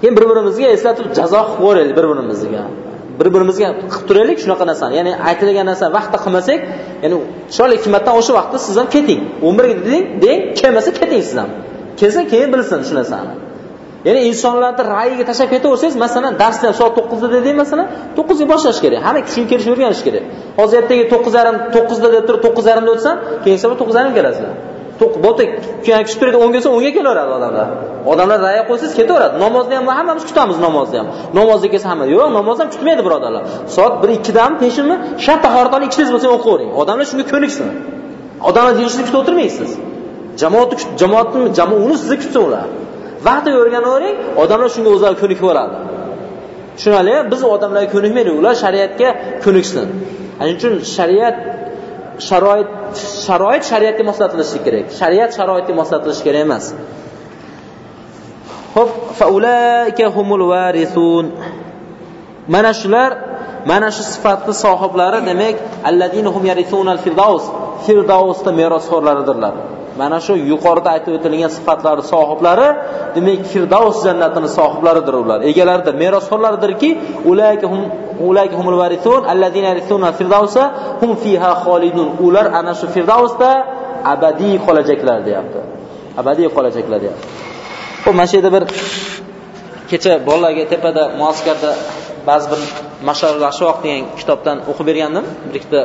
Keyin bir birimizga eslatib jazo qilib qo'yaylik bir birimizga bir birimizga qilib turaylik shunaqa narsani. Ya'ni aytilgan narsani vaqtida qilmasak ya'ni chiroyli hikmatdan o'sha vaqtda siz ham keting. O'n birga deng deng kelmasa keting siz ham. Kelsa keyin bilsin shu narsani. Ya'ni insonlarni rayiga tashlab ketaversangiz masalan darsni soat to'qqizda dedik masalan to'qqizga boshlash kerak. Hamma tushunib kelishib o'rganish kerak. Hozir ertaga to'qqiz yarim to'qqizda deb turib to'qqiz yarimda o'tsam keyin sabab to'qqiz yarim kelasizlar. Bo'ldi kutib turadi o'nga kelsa o'nga kelaveradi odamlar. Odamlar raya qo'ysangiz ketaveradi. Namozni ham hammamiz kutamiz namozni ham. Namozga kelsa hamma. Yo'q namoz ham kutmaydi birodarlar. Soat bir ikkidami peshinmi? Shart tahorat olib ikkitangiz bo'lsa o'qiyvering odamlar shunga ko'niksin. Odamlar yig'ishni kutib o'tirmaysiz. Jamoatni jamoatni uni sizni kutsin ular. Vaqtiga o'rganavering odamlar shunga o'zlari ko'nikib oladi tushunali biz odamlarga ko'nikmaylik ular shariatga ko'niksin. Shuning uchun shariat sharoit sharoit shariatga moslatilishi kerak. Shariat sharoitga moslatilishi kerak emas. Varisun mana shular mana shu sifatni sohiblari demak firdavsda merosxo'rlaridirlar. Mana shu yuqorida aytib o'tilgan sifatlari sohiblari demak firdavs jannatini sohiblaridir ular. Egalaridir merosxo'rlaridirki ular ana shu firdavsda abadiy qolajaklar deyapti. Abadiy qolajaklar deyapti. Ho'p mana shu yerda bir kecha bolalarga tepada muaskarda ba'zi bir masharul degan kitobdan o'qib bergandim. Bir ikkita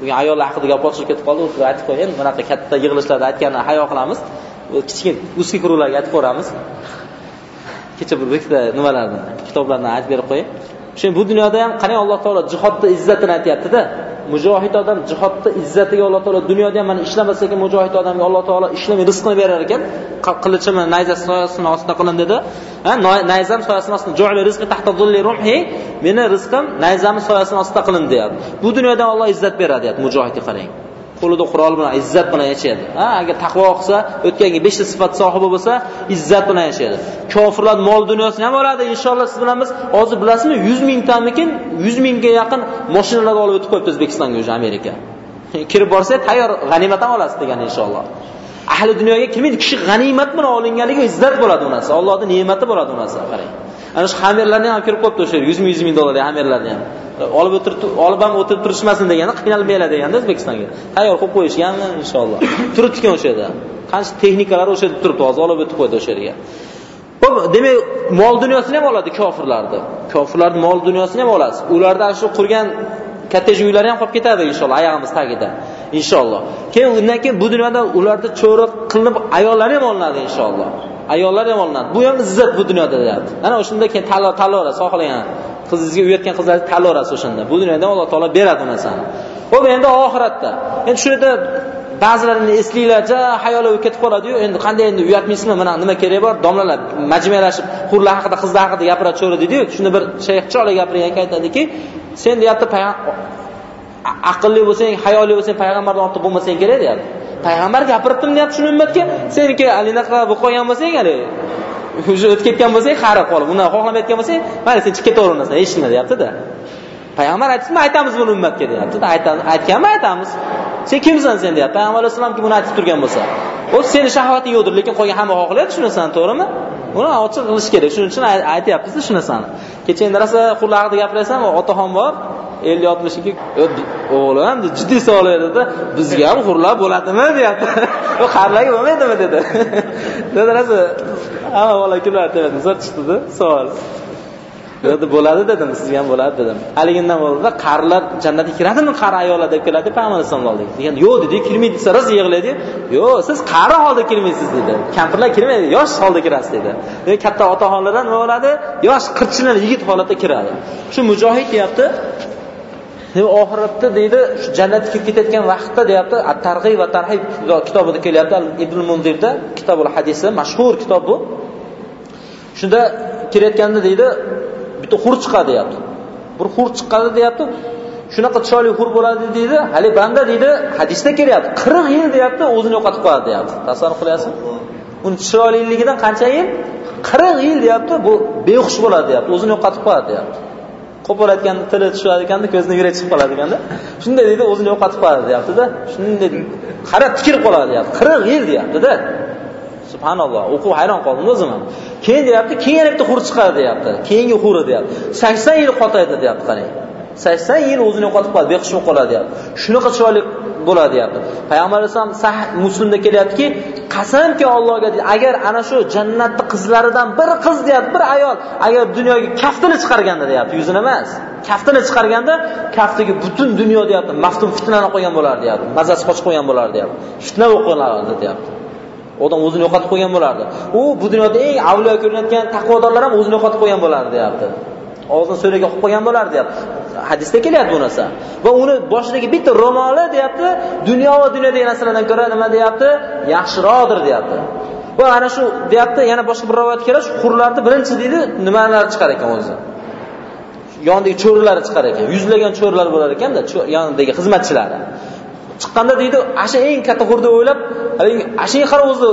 bugun ayollar haqida gap ketib qoldi o'sha aytib qo'ying bunaqa katta yig'ilishlarda aytganini hayo qilamiz. Kichkina узкий kruгlarga aytib ko'ramiz kecha bir ikkita nimalarni kitoblardan aytib berib qo'ying. Shu bu dunyoda ham qarang alloh taolo jihodni izzatini aytyaptida. Mujohid odam jihodda izzatiga alloh taolo dunyoda ham mana ishlamasa ekan mujohid odamga alloh taolo ishlamay rizqini berar ekan. Qilichimni nayzasi soyasini ostida qilin dedi. Ha nayzam soyasini ostida jo'li rizqi tahta zulli rumhi meni rizqim nayzamni soyasini ostida qilin deyapti. Bu dunyoda olloh izzat beradi deyapti mujohidga qarang. Qo'lida qurol bilan izzat bilan yashaydi. Ha agar taqvo qilsa o'tgangi beshta sifat sohibi bo'lsa izzat bilan yashaydi. Kofirlar mol dunyosini ham oladi inshaalloh siz bilan biz hozir bilasizmi yuz mingtamikin yuz mingga yaqin mashinalarni olib o'tib qo'yibdi o'zbekistonga уже amerika. (laughs) Kirib borsa tayyor g'animat ham olasiz degan inshaalloh. Ahli dunyoga kirmaydi kishi g'animat bilan olinganligi izzat bo'ladi u narsa allohni ne'mati bo'ladi u narsa qarang. Ana shu hamerlarni ham kirib qo'yibdi o'sha yuz ming yuz ming dollarlik hamerlarni ham. Olib o'tirib olib ham o'tirib turishmasin degani qiynalmaylar deganda o'zbekistonga. Tayyor qilib qo'yishganmi? Inshaalloh. Turibdi ekan o'sha yerda. Qancha texnikalar o'sha yerda turibdi hozir olib o'tib qo'ydi o'sha yerga. Ho'p demak mol dunyosini ham oladi kofirlarni. Kofirlarni mol dunyosini ham olasiz. Ularda shu qurgan kottej uylari ham qolib ketadi inshaalloh oyog'imiz tagida. Inshaalloh. Keyin undan keyin bu dunyoda ularni cho'ri qilinib ayollari ham olinadi inshaalloh. Ayollar ham olinadi bu ham izzat bu dunyoda deyapti. Ana o'shanda keyin tanlaverasiz xohlagan qizingizga uyatgan qizlarni tanlaverasiz o'shanda. Bu dunyoda alloh taolo beradi bu narsani. Ho'p endi oxiratda. Endi shu yerda ba'zilarini eslanglar ja hayollar ketib qoladiyu endi qanday endi uyatmaysizmi mana nima kerak bor? Domlalar majmualashib hurlar haqida qizlar haqida gapiradi cho'ri deydiyu shunda bir shayx chiroyli gapirgan aytadiki sen deyapti aqlli bo'lsang hayoli bo'lsang payg'ambardan ortiq bo'lmasang kerak deyapti. Payg'ambar gapirib deyapti shuni ummatga? Seniki alinaqa bo'lib qolgan bo'lsang haligi уже o'tib ketgan bo'lsang qarib qolib undan xohlamayotgan bo'lsang mayli sen chiqib hech nima, deyapti-da. payg'ambar aytibmi aytamiz buni ummatga deyaptida aytganmi aytamiz. Sen kimsan sen deyapti payg'ambar alayhissalom kim buni aytib turgan bo'lsa. U seni shahvating yo'qdir lekin qolgan hamma xohlaydi shu narsani to'g'rimi? Buni ochiq qilish kerak shuning uchun aytyapmizda shu narsani kecha endi rosa qullar haqida gapiryapsan otaxon bor. Ellik oltmish o'g'li ham jiddiy savol berdida bizga ham hurlar bo'ladimi? deyapti. (laughs) Qarilarga bo'lmaydimi? dedi. (laughs) Dedi rosa hamma bola kulyapti misol chiqdida savol. Dedi bo'ladi dedim sizga ham bo'ladi dedim. Haligindan bo'ldida qarilar jannatga kiradimi qari ayollar deb keladi payg'ambar oldi. oldiga degan yo'q dedi. Kirmaydi desa rosa yig'laydi. Yo'q siz qari holda kirmaysiz dedi. Kampirlar kirmaydi yosh holda kirasiz dedi. Katta otaxonlardan nima bo'ladi? Yosh qirchilar yigit holatda kiradi. Shu mujohid deyapti oxiratda deydi shu jannatga kirib ketayotgan vaqtda deyapti at targ'iy va tarhib kitobida kelyapti. Ibn munzirda kitobul hadisi mashhur kitob bu. Shunda kirayotganda deydi bitta hur chiqadi deyapti. Bir hur chiqadi deyapti. Shunaqa chiroyli hur bo'ladi deydi haligi banda deydi hadisda kelyapti. Qirq yil deyapti o'zini yo'qotib qo'yadi deyapti. Tasavvur qilyapsizmi uni chiroyliligidan qancha yil? Qirq yil deyapti bu behush bo'ladi deyapti o'zini yo'qotib qo'yadi deyapti. Qo'polayotganda tili tushadi ekanda ko'zini yurak chiqib qoladi ekanda shunday deydi o'zini yo'qotib qoladi deyaptida. Shunday qarab tikilib qoladi deyapti. Qirq yil deyaptida. Subhanalloh o'qib hayron qoldim o'zim ham. Keyin deyapti keyin yana bitta hur chiqadi deyapti. Keyingi huri deyapti. Sakson yil qotaydi deyapti qarang. Sakson yil o'zini yo'qotib qoladi behush bo'lib qoladi deyapti. Shunaqa chiroyli bo'ladi deyapti. Payg'ambar alayhissalom sahih muslimda kelyaptiki qasamki allohga agar ana shu jannatni qizlaridan bir qiz deyapti bir ayol agar dunyoga kaftini chiqarganda deyapti yuzini emas. Kaftini chiqarganda kaftiga butun dunyo deyapti maftun fitnani qo'ygan bo'lardi deyapti mazasi qochib qo'ygan bo'lardi deyapti fitna bo'lib qolardi deyapti. Odam o'zini yo'qotib qo'ygan bo'lardi. U bu dunyoda eng avliyo ko'rinayotgan taqvodorlar ham o'zini yo'qotib qo'ygan bo'lardi deyapti. Og'zini so'raga qo'yib qo'ygan bo'lardi deyapti. Hadisda kelyapti bu narsa. Va uni boshidagi bitta ro'moli deyapti dunyo va dunyodagi narsalardan ko'ra nima deyapti? Yaxshiroqdir deyapti. Va ana shu deyapti yana boshqa bir rivoyat keladi shu qurlarni birinchi deydi nimalar chiqar ekan o'zi? Yonidagi cho'rilari chiqar ekan yuzlagan cho'rilar bo'lar ekanda yonidagi xizmatchilari chiqqanda deydi asha eng katta hur o'ylab haligi ashaga qarab o'zi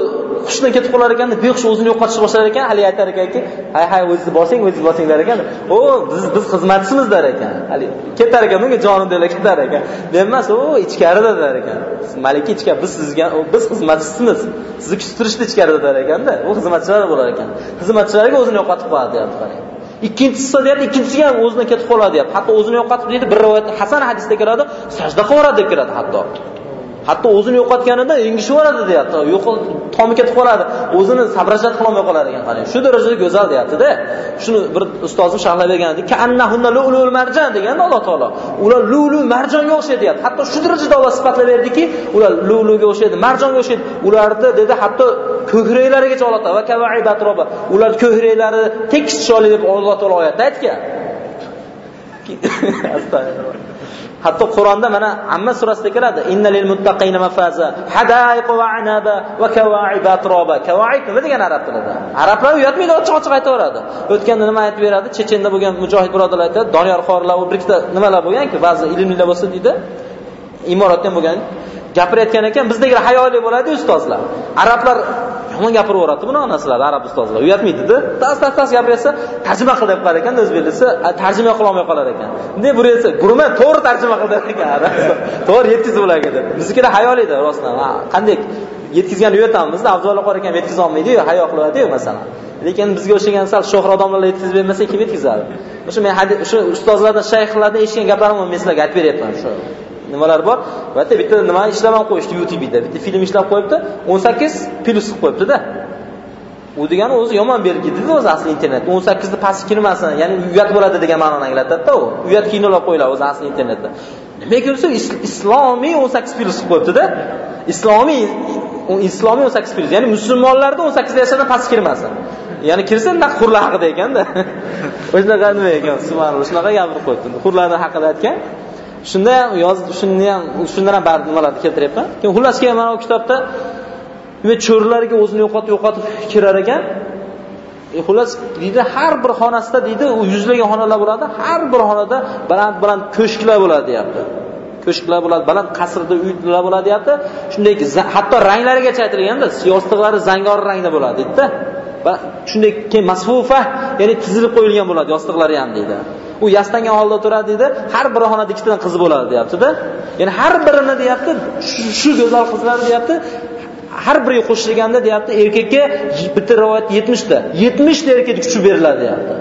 hushdan ketib qolar ekan behush o'zini yo'qotishni boshlar ekan haligi aytar ekanki hay hay o'zingizni bosing o'zingiz bosing der ekan. O biz biz xizmatchimiz der ekan. Haligi ketar ekan bunga jonim deb ketar ekan. Men emas u ichkarida der ekan. Malika ichkari biz sizga biz xizmatchisimiz. Sizni kuttirishdi ichkarida der ekanda u xizmatchilar bo'lar ekan. Xizmatchilarga o'zini yo'qotib qo'yadi deyapti qarang. Ikkinchisi deyapti ikkinchisiga ham o'zidan ketib qoladi deyapti. Hatto o'zini yo'qotib deydi bir rivoyat hasan hadisda keladi sajda qilib deb keladi hatto. Hatto o'zini yo'qotganida engishib yuboradi deyapti. Tomi ketib qoladi. O'zini sabrajat qilolmay qoladi ekan qarang shu darajada go'zal deyaptida. Shuni bir ustozim sharhlab bergan edi marjan deganda alloh taolo. Ular lulu marjonga o'xshaydi deyapti. Hatto shu darajada olloh sifatlab berdiki ular luluga o'xshaydi marjonga o'xshaydi. Ularni dedi hatto ko'kraklarigacha alloh taolo ular ko'kraklari tekis chiroyli deb alloh taolo oyatda aytgan. (laughs) hatto qur'onda mana amma surasida keladi. Innalil muttaqina mafaza hadaiq va anaba va kawaib atroba kawaib nima degan arab tilida? Arablar uyatmaydi ochiq ochiq aytaveradi. O'tganda nima aytib beradi chechenda bo'lgan mujohid birodarlar aytadi doniyor xorlar bir ikkita nimalar bo'lganku ba'zi ilmlilar bo'lsa deydi imoratda ham bo'lgan gapirayotgan ekan bizdagilar hayoli bo'ladi ustozlar. Arablar yomon gapiraveradi. Bunaqa narsalarni arab ustozlar uyatmaydida. Tas tas tas gapirsa tarjima qil deb qo'yar ekan o'zbeklarsa tarjima qilolmay qolar ekan. Bunday burayotsa burma to'g'ri tarjima qil der (laughs) ekan. To'g'ri yetkazib ularga deb. Biznikida hayoliydi rostdan. Qanday yetkazgani uyatamiz? Avzualloh qor ekan yetkazolmaydiyu hayo qiladiyu masalan lekin bizga o'xshagan sal shohir odamlarga yetkazib bermasa kim yetkazadi? O'sha men o'sha ustozlardan shayxlardan eshitgan gaplarimni men sizlarga aytib beryapman shu. Nimalar bor? Bitta bitta nima ishlab ham qo'yishdi youtubeda. Bitta film ishlab qo'yibdi o'n sakkiz plyus qilib qo'yibdida. U degani o'zi yomon belgidida o'zi asli internetda o'n sakkizni pasti kirmasin ya'ni uyat bo'ladi degan ma'noni anglatadida u. Uyat kinolar qo'yiladi o'zi asli internetda. Nimaga bo'lsa islomiy o'n sakkiz plyus qilib qo'yibdida. Islomiy islomiy o'n sakkiz plyus ya'ni musulmonlarda o'n sakkiz yoshdan past kirmasin. Ya'ni kirsa naq hurlar haqida ekanda (laughs) o'shanaqa nima ekan subhanalloh shunaqa gapirib qo'yibdi. Hurlarni haqida aytgan. Shunda ham yozib shuni ham shundan ham ba'zi nimalarni keltiryapman. Keyin xullas keyin mana bu kitobda cho'rilarga o'zini yo'qotib yo'qotib kirar ekan. E, xullas deydi har bir xonasida deydi u yuzlagan xonalar bo'ladi har bir xonada baland baland ko'shklar bo'ladi deyapti. Ko'shklar bo'ladi baland qasrda uylar bo'ladi deyapti. Shunday hatto ranglarigacha aytilganda yostiqlari zangori rangda bo'ladi deydida. Va shunday keyin masfufa ya'ni tizilib qo'yilgan bo'ladi yostiqlari ham deydi. U yastangan holda turadi dedi har bir xonada ikkitadan qiz bo'ladi deyaptida. Ya'ni har birini deyapti shu go'zal qizlar deyapti har biriga qo'shilganda deyapti erkakka bitta rivoyat yetmishta yetmishta erkak kuchi beriladi deyapti.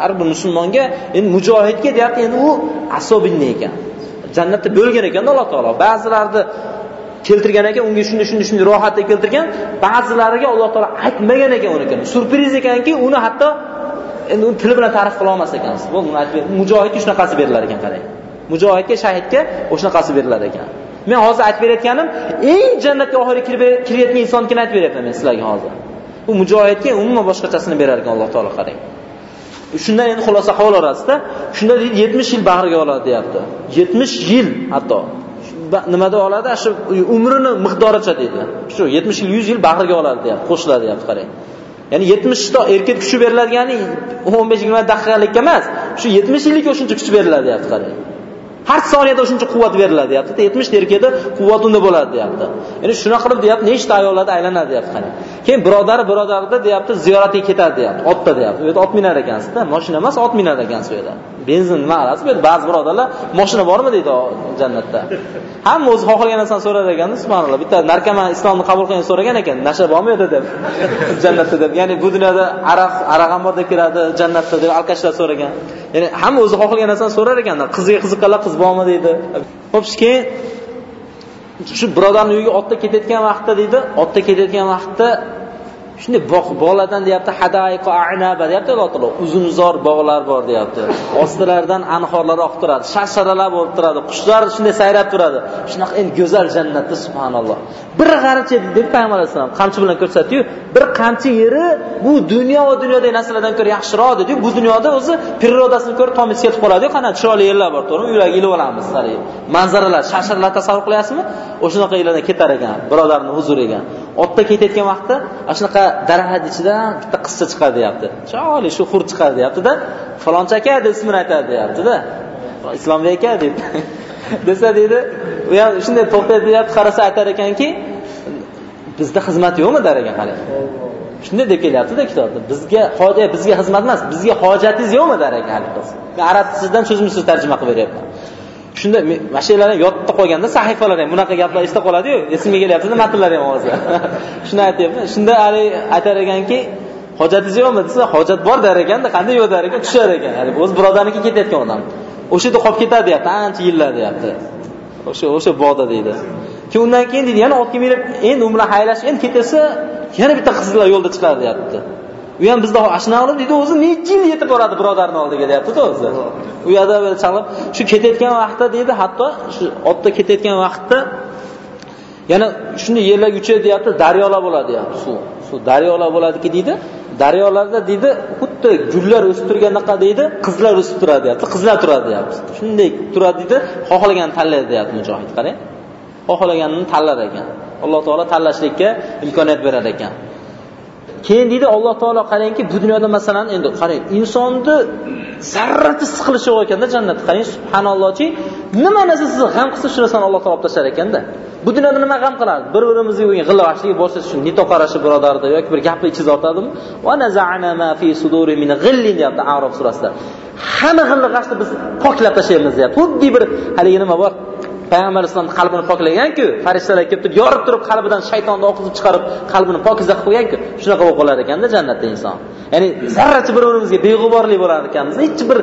Har bir musulmonga endi mujohidga deyapti endi u asobinniy ekan. Jannatda bo'lgan ekanda alloh taolo ba'zilarni keltirgan ekan unga shunday shunday shunday rohatda keltirgan ba'zilariga alloh taolo aytmagan ekan uniki surpriz ekanki uni hatto endi uni tili bilan ta'rif qila olmas ekansiz bo'ldi mujohidga shunaqasi berilar ekan qarang. Mujohidga shahidga o'shanaqasi berilar ekan. Men hozir aytib berayotganim eng jannatga oxiri kirayotgan insonnikini aytib beryapman men sizlarga hozir. Bu mujohidga umuman boshqachasini berar ekan alloh taolo qarang. Shundan endi xulosa qilib olasizda shunda deydi yetmish yil bag'riga oladi deyapti. Yetmish yil hatto. Nimada oladi? Shu umrini miqdoricha deydi. Shu yetmish yil yuz yil bag'riga oladi deyapti qo'shiladi deyapti qarang. Ya'ni 70 ta erkak kuchi beriladigani o'n besh yigirma daqiqalikka emas shu 70 yillik o'shuncha kuch beriladi deyapti qarang. Har soniyada o'shuncha quvvat beriladi deyapti yetmishta erkakda quvvat unda bo'ladi deyapti. Ya'ni shuna qilib deyapti nechta ayollarda aylanadi deyapti qarang. Keyin birodari birodarida deyapti ziyoratga ketadi deyapti otda deyapti. U yerda ot minar ekansizda mashina emas ot minar ekansiz u yerda. Benzin nima qilasiz bu yerda ba'zi birodarlar moshina bormi deydi jannatda. Hamma o'zi xohlagan narsani so'rar ekanda subhanalloh bitta narkoman islomni qabul qilgan so'ragan ekan nasha bormi u yerda deb (laughs) jannatda deb. Ya'ni bu dunyoda aroq aroq ham bor deb kiradi jannatda deb alkashlar so'ragan. Ya'ni hamma o'zi xohlagan narsani so'rar ekanda qizga qiziqqanlar qiz bormi deydi. Xo'p keyin shu birodarni uyiga otda ketayotgan vaqtda deydi otda ketayotgan vaqtda shunday bog'lardan deyapti hadayqo anaba deyapti alloh taolo bog'lar bor deyapti. Ostilaridan anhorlar oqib turadi sharsharalar bo'lib turadi qushlar shunday sayrab turadi. Shunaqa endi go'zal jannatda subhanalloh. Bir g'archa deb payg'ambar alayhissalom qamchi bilan ko'rsatdiyu bir qamchi yeri bu dunyo va dunyodagi narsalardan ko'ra yaxshiroq dediyu bu dunyoda o'zi prirodasini ko'rib tomingiz ketib qoladiyu qanaqa chiroyli yerlar bor to'g'rimi? Uylarga ilib olamiz manzaralar sharsharalar tasavvur qilyapsizmi? O'shanaqa yerlardan ketar ekan birodarni huzuriga. Otda ketayotgan vaqtda ana shunaqa daraxt ichidan bitta qizcha chiqadi deyapti. Chiroyli shu hur chiqadi deyaptida. Falonchi aka deb ismini aytadi deyaptida. Islombek aka deb (laughs) desa deydi u ham shunday to'xtaydi deyapti. Qarasa aytar ekanki bizda xizmat yo'qmi dar ekan qarang? Shunday deb kelyaptida kitobda. Bizga hoja e, bizga xizmat emas bizga hojatingiz yo'qmi dar ekan haligi qiz men arab tilidan so'zma so'z tarjima qilib beryapman. Shunda mana shu yerlarni yodda qolganda sahifalar ham bunaqa gaplar esda qoladiyu. Esimga kelyaptida matnlar ham hozir. (laughs) Shuni aytyapman. Shunda haligi aytar ekanki hojatingiz yo'qmi? desa hojat bor dar ekanda qanday yo'q dar ekan tushar ekan. Haligi o'z birodarnikiga ketayotgan odam. O'sha yerda qolib ketadi deyapti ancha yillar deyapti. O'sha o'sha bog'da deydi. Keyin undan keyin deydi yana otga minib endi u bilan xayrlashib endi ketsa yana bitta qizlar yo'lda chiqadi deyapti. U ham bizda shunaqa qilib deydi o'zi necha yil yetib boradi birodarni oldiga deyaptida o'zi. U yoqda chalib shu ketayotgan vaqtda deydi hatto shu otda ketayotgan vaqtda yana shunday yerlarga uchadi deyapti daryolar bo'ladi deyapti suv suv daryolar bo'ladiki deydi. Daryolarda deydi xuddi gullar o'sib turganaqa deydi qizlar o'sib turadi deyapti qizlar turadi deyapti. Shunday turadi deydi xohlaganini tanlaydi deyapti mujohid qarang. Xohlaganini tanlar ekan. Alloh taolo tanlashlikka imkoniyat berar ekan keyin deydi alloh taolo qarangki bu dunyoda masalan endi qarang insonni zarrati siqilishi yo'q ekanda jannatda. Qarang subhanallohchi nima narsa sizni g'am qilsa shu narsani alloh taolo olib tashlar ekanda. Bu dunyoda nima g'am qiladi? Bir birimizga bo'lgan g'ilvashlik bo'lsa shu nitoqarashi birodarda yoki bir gapni ichiga tortadimi deyapti arof surasida. Hamma g'illi g'ashni biz poklab tashlaymiz deyapti. Xuddi bir haligi nima bor? Payg'ambar alayhisalom qalbini poklaganku farishtalar kelib turib yorib turib qalbidan shaytonni oqizib chiqarib qalbini pokiza qilib qo'yganku shunaqa bo'lib qolar ekanda jannatda inson. Ya'ni zarracha bir birimizga beg'uborlik bo'lar ekanmiz. Hech bir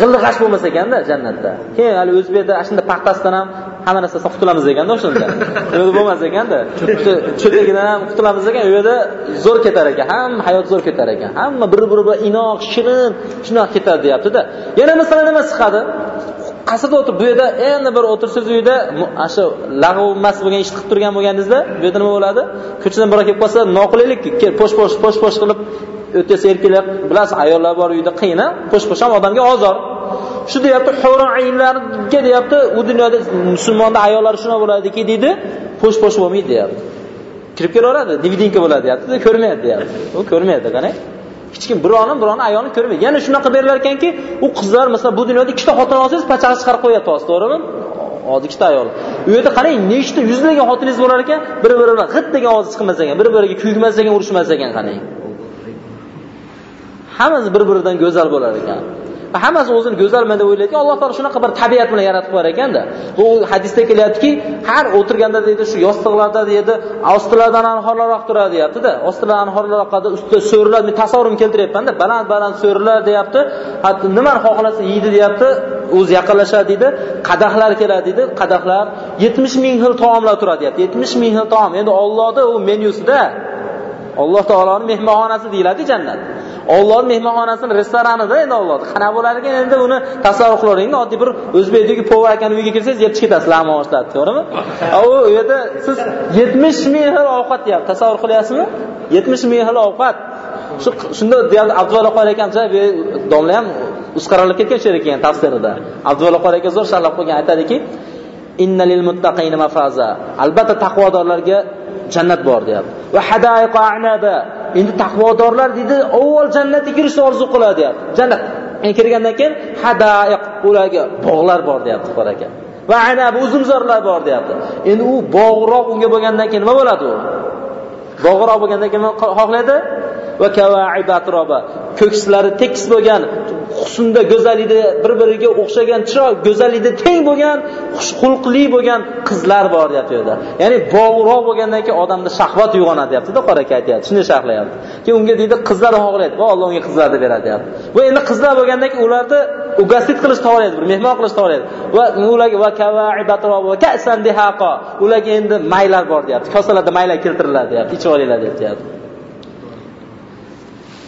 g'illi g'ash bo'lmas ekanda jannatda. Keyin hali o'zbekda ana shunday paxtasidan ham hamma narsadan qutulamiz ekanda o'shanda u bo'lmas ekanda. Cho'tagidan ham qutulamiz ekan u yerda zo'r ketar ekan hamma hayot zo'r ketar ekan. Hamma bir biri bilan inoq shirin shunaqa ketadi deyaptida. Yana masalan nima chiqadi qasrda o'tirib bu yerda endi bir o'tirsangiz uyda ana shu lag'v emas bo'lgan ishni qilib turgan bo'lganingizda bu yerda nima bo'ladi? Ko'chadan birov kelib qolsa noqulaylik po'sh po'sh po'sh po'sh qilib o'tasi erkaklar bilasiz ayollar bor uyda qiyin a po'sh po'sh ham odamga ozor. Shu deyapti ayinlarga deyapti u dunyoda musulmonni ayollari shunaqa bo'ladiki deydi po'sh po'sh bo'lmaydi deyapti. Kirib kelaveradi dividinka bo'ladi deyapti ko'rmaydi deyapti. U ko'rmaydi qarang hech kim birovni birovni ayolini ko'rmaydi yana shunaqa berilar ekanki u qizlar masalan bu dunyoda ikkita xotin olsangiz pachag'i chiqarib qo'yyapti hozir to'g'rimi? Hozir ikkita ayol. U yerda qarang nechta yuzlagan xotiningiz bo'lar ekan bir biri bilan g'it degan ovoz chiqmas ekan bir biriga kuymas ekan urushmas ekan qarang. Hammasi bir biridan go'zal bo'lar ekan. Hammasi o'zini go'zalman deb o'ylaydi alloh taolo shunaqa bir tabiat bilan yaratib qo'yar ekanda. Bu hadisda kelyaptiki har o'tirganda deydi shu yostiqlarda deydi ostilardan anhorlaroq turadi deyaptida. Ostilar anhorlar oqadi ustida so'rilar men tasavvurimni keltiryapmanda. Baland baland so'rilar deyapti. Hatto nimani xohlasa yeydi deyapti. O'zi yaqinlashadi deydi. Qadahlar keladi deydi. Qadahlar yetmish ming xil taomlar turadi deyapti. Yetmish ming xil taom. Endi ollohni u menyusida alloh taoloni mehmonxonasi deyiladi jannat. Ollohni mehmonxonasini restoranida endi Alloh. Qana bo'lar ekan endi uni tasavvur qilavering oddiy bir o'zbekdagi povar akani uyiga kirsangiz yeb chiqib ketasiz lag'mon boshlab to'g'rimi? U yerda siz yetmish ming xil ovqat yeb, tasavvur qilyapsizmi? Yetmish ming xil ovqat. Shu shunda deyapti abdulla qori akamcha domla ham usqaralib ketgan sher ekan tafsirida. Abdulla qori aka zo'r sharhlab qo'ygan aytadiki innalil muttaqina mafaza. Albatta taqvodorlarga jannat bor deyapti. Va hadaiqa anaba endi taqvodorlar deydi avval jannatga kirishni orzu qiladi deyapti. Jannat. Kirgandan keyin hadaiq ularga bog'lar bor deyapti qora aka va anab uzumzorlar bor deyapti. Endi u bog'roq unga bo'lgandan keyin nima bo'ladi u? Bog'roq bo'lgandan keyin nima xohlaydi? Va ko'kslari tekis bo'lgan husnda go'zallikda bir biriga o'xshagan chiroy go'zallikda teng bo'lgan xushxulqli bo'lgan qizlar bor deyapti u yerda. Ya'ni bog'roq bo'lgandan keyin odamda shahvat uyg'onadi deyaptida qora aka aytyapti shunday sharhlayapti. Keyin unga deydi qizlar xohlaydi va alloh unga qizlarni beradi deyapti. Bu endi qizlar bo'lgandan keyin ularni ugasit qilish topoladi bir mehmon qilish topoladi va ularga va ularga endi maylar bor deyapti. Kosalarda maylar keltiriladi deyapti ichib olinglar deyapti.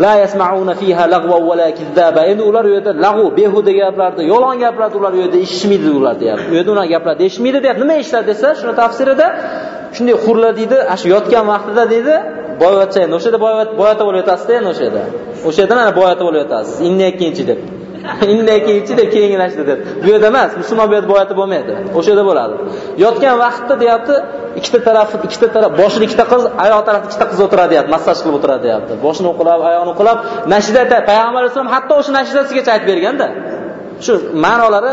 La yasma'una fiha lagwa va la kizzaba. Endi ular u yerda lag'u, behuda gaplarni, yolg'on gaplarni ular u yerda eshitmaydi ular deyapti. U yerda ular gaplarni eshitmaydi deyapti. Nima eshitadi desa, shuni tafsirida shunday xurlar deydi, shu yotgan vaqtida deydi, boyvachcha endi o'sha yerda boyvat boyata bo'lib yotasizda endi o'sha yerda. O'sha yerda mana boyata bo'lib yotasiz. Innekkinchi deb. (laughs) Innekkinchi deb kenglashdi deb. Bu yerda emas, musulmon bu yerda bo'lmaydi. O'sha yerda bo'ladi. Yotgan vaqtda deyapti, ikkita taraf ikkita taraf boshida ikkita qiz oyoq tarafida ikkita qiz o'tiradi deyapti massaj qilib o'tiradi deyapti boshini o'qilab oyog'ini o'qilab nashida payg'ambar alayhissalom hatto o'sha nashidasigacha aytib berganda shu ma'nolari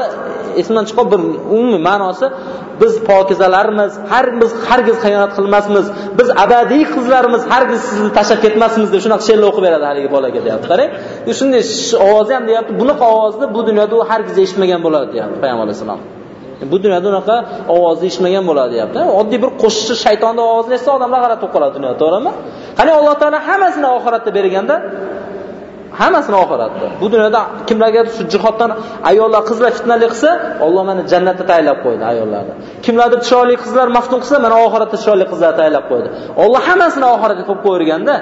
esimdan chiqib bir umumiy ma'nosi biz pokizalarmiz har biz hargiz xiyonat qilmasmiz biz abadiy qizlarmiz hargiz sizni tashlab ketmasmiz deb shunaqa she'rlar o'qib beradi haligi bolaga deyapti. Qarang shunday ovozi ham deyapti bunaqa ovozni bu dunyoda u hargiz eshitmagan bo'ladi deyapti payg'ambar alayhissalom bu dunyoda unaqa ovozni eshitmagan bo'ladi deyapti. Oddiy bir qo'shiqchi shaytonni ovozini eshitsa odamlar g'alati bo'lib qoladi dunyoda to'g'rimi? Qani alloh taolo hammasini oxiratda berganda hammasini oxiratda bu dunyoda kimlarga shu jihoddan ayollar qizlar fitnali qilsa Alloh mana jannatda tayyorlab qo'ydi ayollarni. Kimlarni chiroyli qizlar maftun qilsa mana oxiratda chiroyli qizlar tayyorlab qo'ydi. Alloh hammasini oxiratga qo'yib qo'yilganda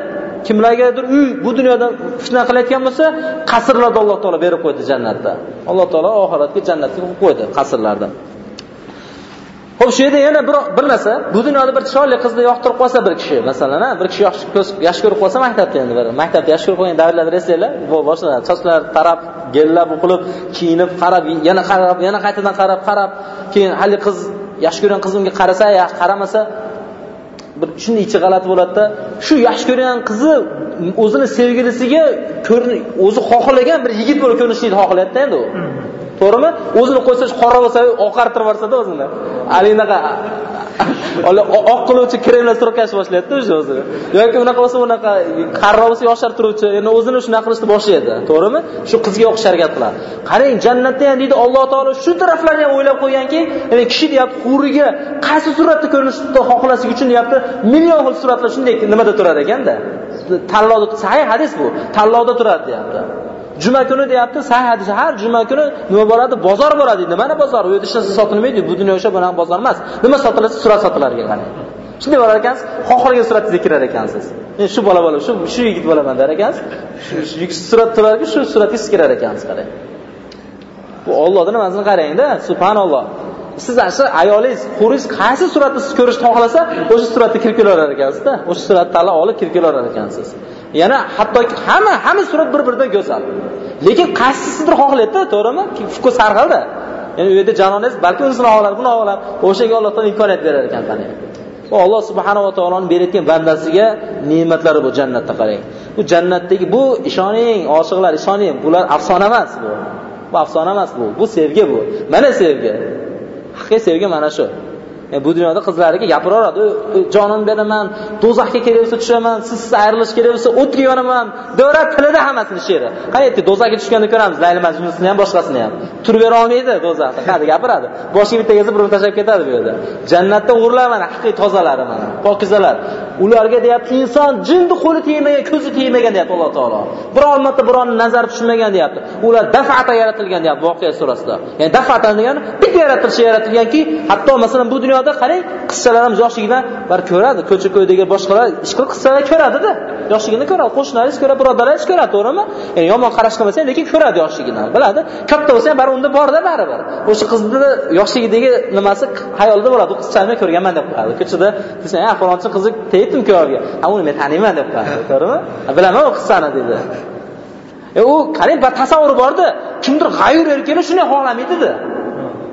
kimlargadir uy bu dunyoda fitna qilayotgan bo'lsa qasrlarni alloh taolo berib qo'ydi jannatda. Alloh taolo oxiratga jannatga qo'yib qo'ydi qasrlarni Xo'p, shu yerda yana bir bir narsa, bu dunyoda bir chiroyli qizni yoqtirib qolsa bir kishi, masalan, bir kishi yaxshi ko'rib qolsa maktabda endi bir maktabda yaxshi ko'rib qolgan davrlarda esinglar, bu boshlanadi. Sochlar tarab, gellab, o'qilib, kiyinib, qarab, yana qarab, yana qaytadan qarab, qarab, keyin hali qiz yaxshi ko'rgan qiz unga qarasa, ya qaramasa, bir shunday ichi g'alati bo'ladida, shu yaxshi ko'rgan qizi o'zini sevgilisiga o'zi xohlagan bir yigit bo'lib ko'rinishni xohlayapti endi u. Hmm. To'g'rimi? O'zini qo'ysa qora bo'lsa oqartirib yuborsada o'zini. haligi oq qiluvchi kremlar surkash boshlaydida уже o'zi yoki unaqa bo'lsa unaqa qarroq bo'lsa yoshartiruvchi endi o'zini shunaqa qilishni boshlaydi. To'g'rimi? Shu qizga o'xshash harakat qiladi qarang jannatda ham deydi alloh taolo shu taraflarni ham o'ylab qo'yganki ya'ni kishi deyapti huriga qaysi suratda ko'rinishni xohlaslik uchun deyapti million xil suratlar shunday nimada turar ekanda? Tanlovda sahih hadis bu. Tanlovda turadi deyapti. Juma kuni deyapti sahih hadis har juma kuni nima bo'ladi? Bozor bo'ladi. Mana bozor? U yerda hech narsa sotilmaydi. Bu dunyo o'sha bunaqa bozor emas. Nima sotiladi? Surat sotilar ekan qarang. Shunday borar ekansiz? Xohlagan suratingizga kirar ekansiz. Men shu bola bo'laman shu shu yigit bo'laman der ekansiz. Shu surat turarki shu suratga siz kirar ekansiz qarang. Bu ollohni nimasini qarangda? Subhanalloh. Siz shu ayolingiz huringiz qaysi suratni siz ko'rishni xohlasa o'sha suratga kirib kelaverar ekansizda. O'sha suratni tanlab olib kirib kelaverar ekansiz. Yana hattoki hamma hamma surat bir biridan go'zal. Lekin qaysisidir xohlaydida to'g'rimi? Vkus har xilda ya'ni u yerda janoningiz balki unisini xohlar buni xohlar o'shaga ollohdan imkoniyat berar ekan qarang bu alloh subhanava taoloni berayotgan bandasiga ne'matlari bu jannatda qarang. Bu jannatdagi bu ishoning oshiqlar ishoning. Bular afsona emas bu. Bu afsona emas bu. Bu sevgi bu. Mana sevgi. Haqiqiy sevgi mana shu. E, bu dunyoda qizlariga gapiraveradi jonim beraman do'zaxga kerak bo'lsa tushaman sizsiz ayrilish kerak bo'lsa o'tga yonaman davrat tilida hammasini she'ri. Qayerda do'zaxga tushganda ko'ramiz. Layli majnunsini ham boshqasini ham. Turib bera olmaydi do'zaxda. Qani gapiradi. Boshiga bitta yezib birovni tashlab ketadi bu yerda. Jannatda o'g'irlar mana haqiqiy tozalari mana pokizalar. Ularga deyapti inson jinni qo'li tegmagan ko'zi tegmagan deyapti alloh taolo. Biron marta birovni nazari tushmagan deyapti. Ular dafata yaratilgan deyapti voqea surasida. Ya'ni dafata degani bitta yaratilishi yaratilganki hatto masalan bu dunyoda qarang qizchalarimiz yoshligidan bir ko'radi ko'cha ko'ydagi boshqalar ish qilib qizchalar ko'radida yoshligini ko'radi qo'shnilaringiz ko'radi birodarlaringiz ko'radi to'g'rimi? Ya'ni yomon qarash qilmasang lekin ko'radi yoshligidan biladi. Katta bo'lsa ham baribir unda borda baribir. O'sha qizni yoshligidagi nimasi hayolida bo'ladi u qizchani ko'rganman deb qo'yadi ko'chada desang ha falonchi qizi tegibdimi kuyovga ha uni men taniyman deb qo'yadi (laughs) to'g'rimi? Bilaman u qizchani deydi e u qarang bir tasavvuri borda kimdir g'ayur erkini shunday xohlamaydida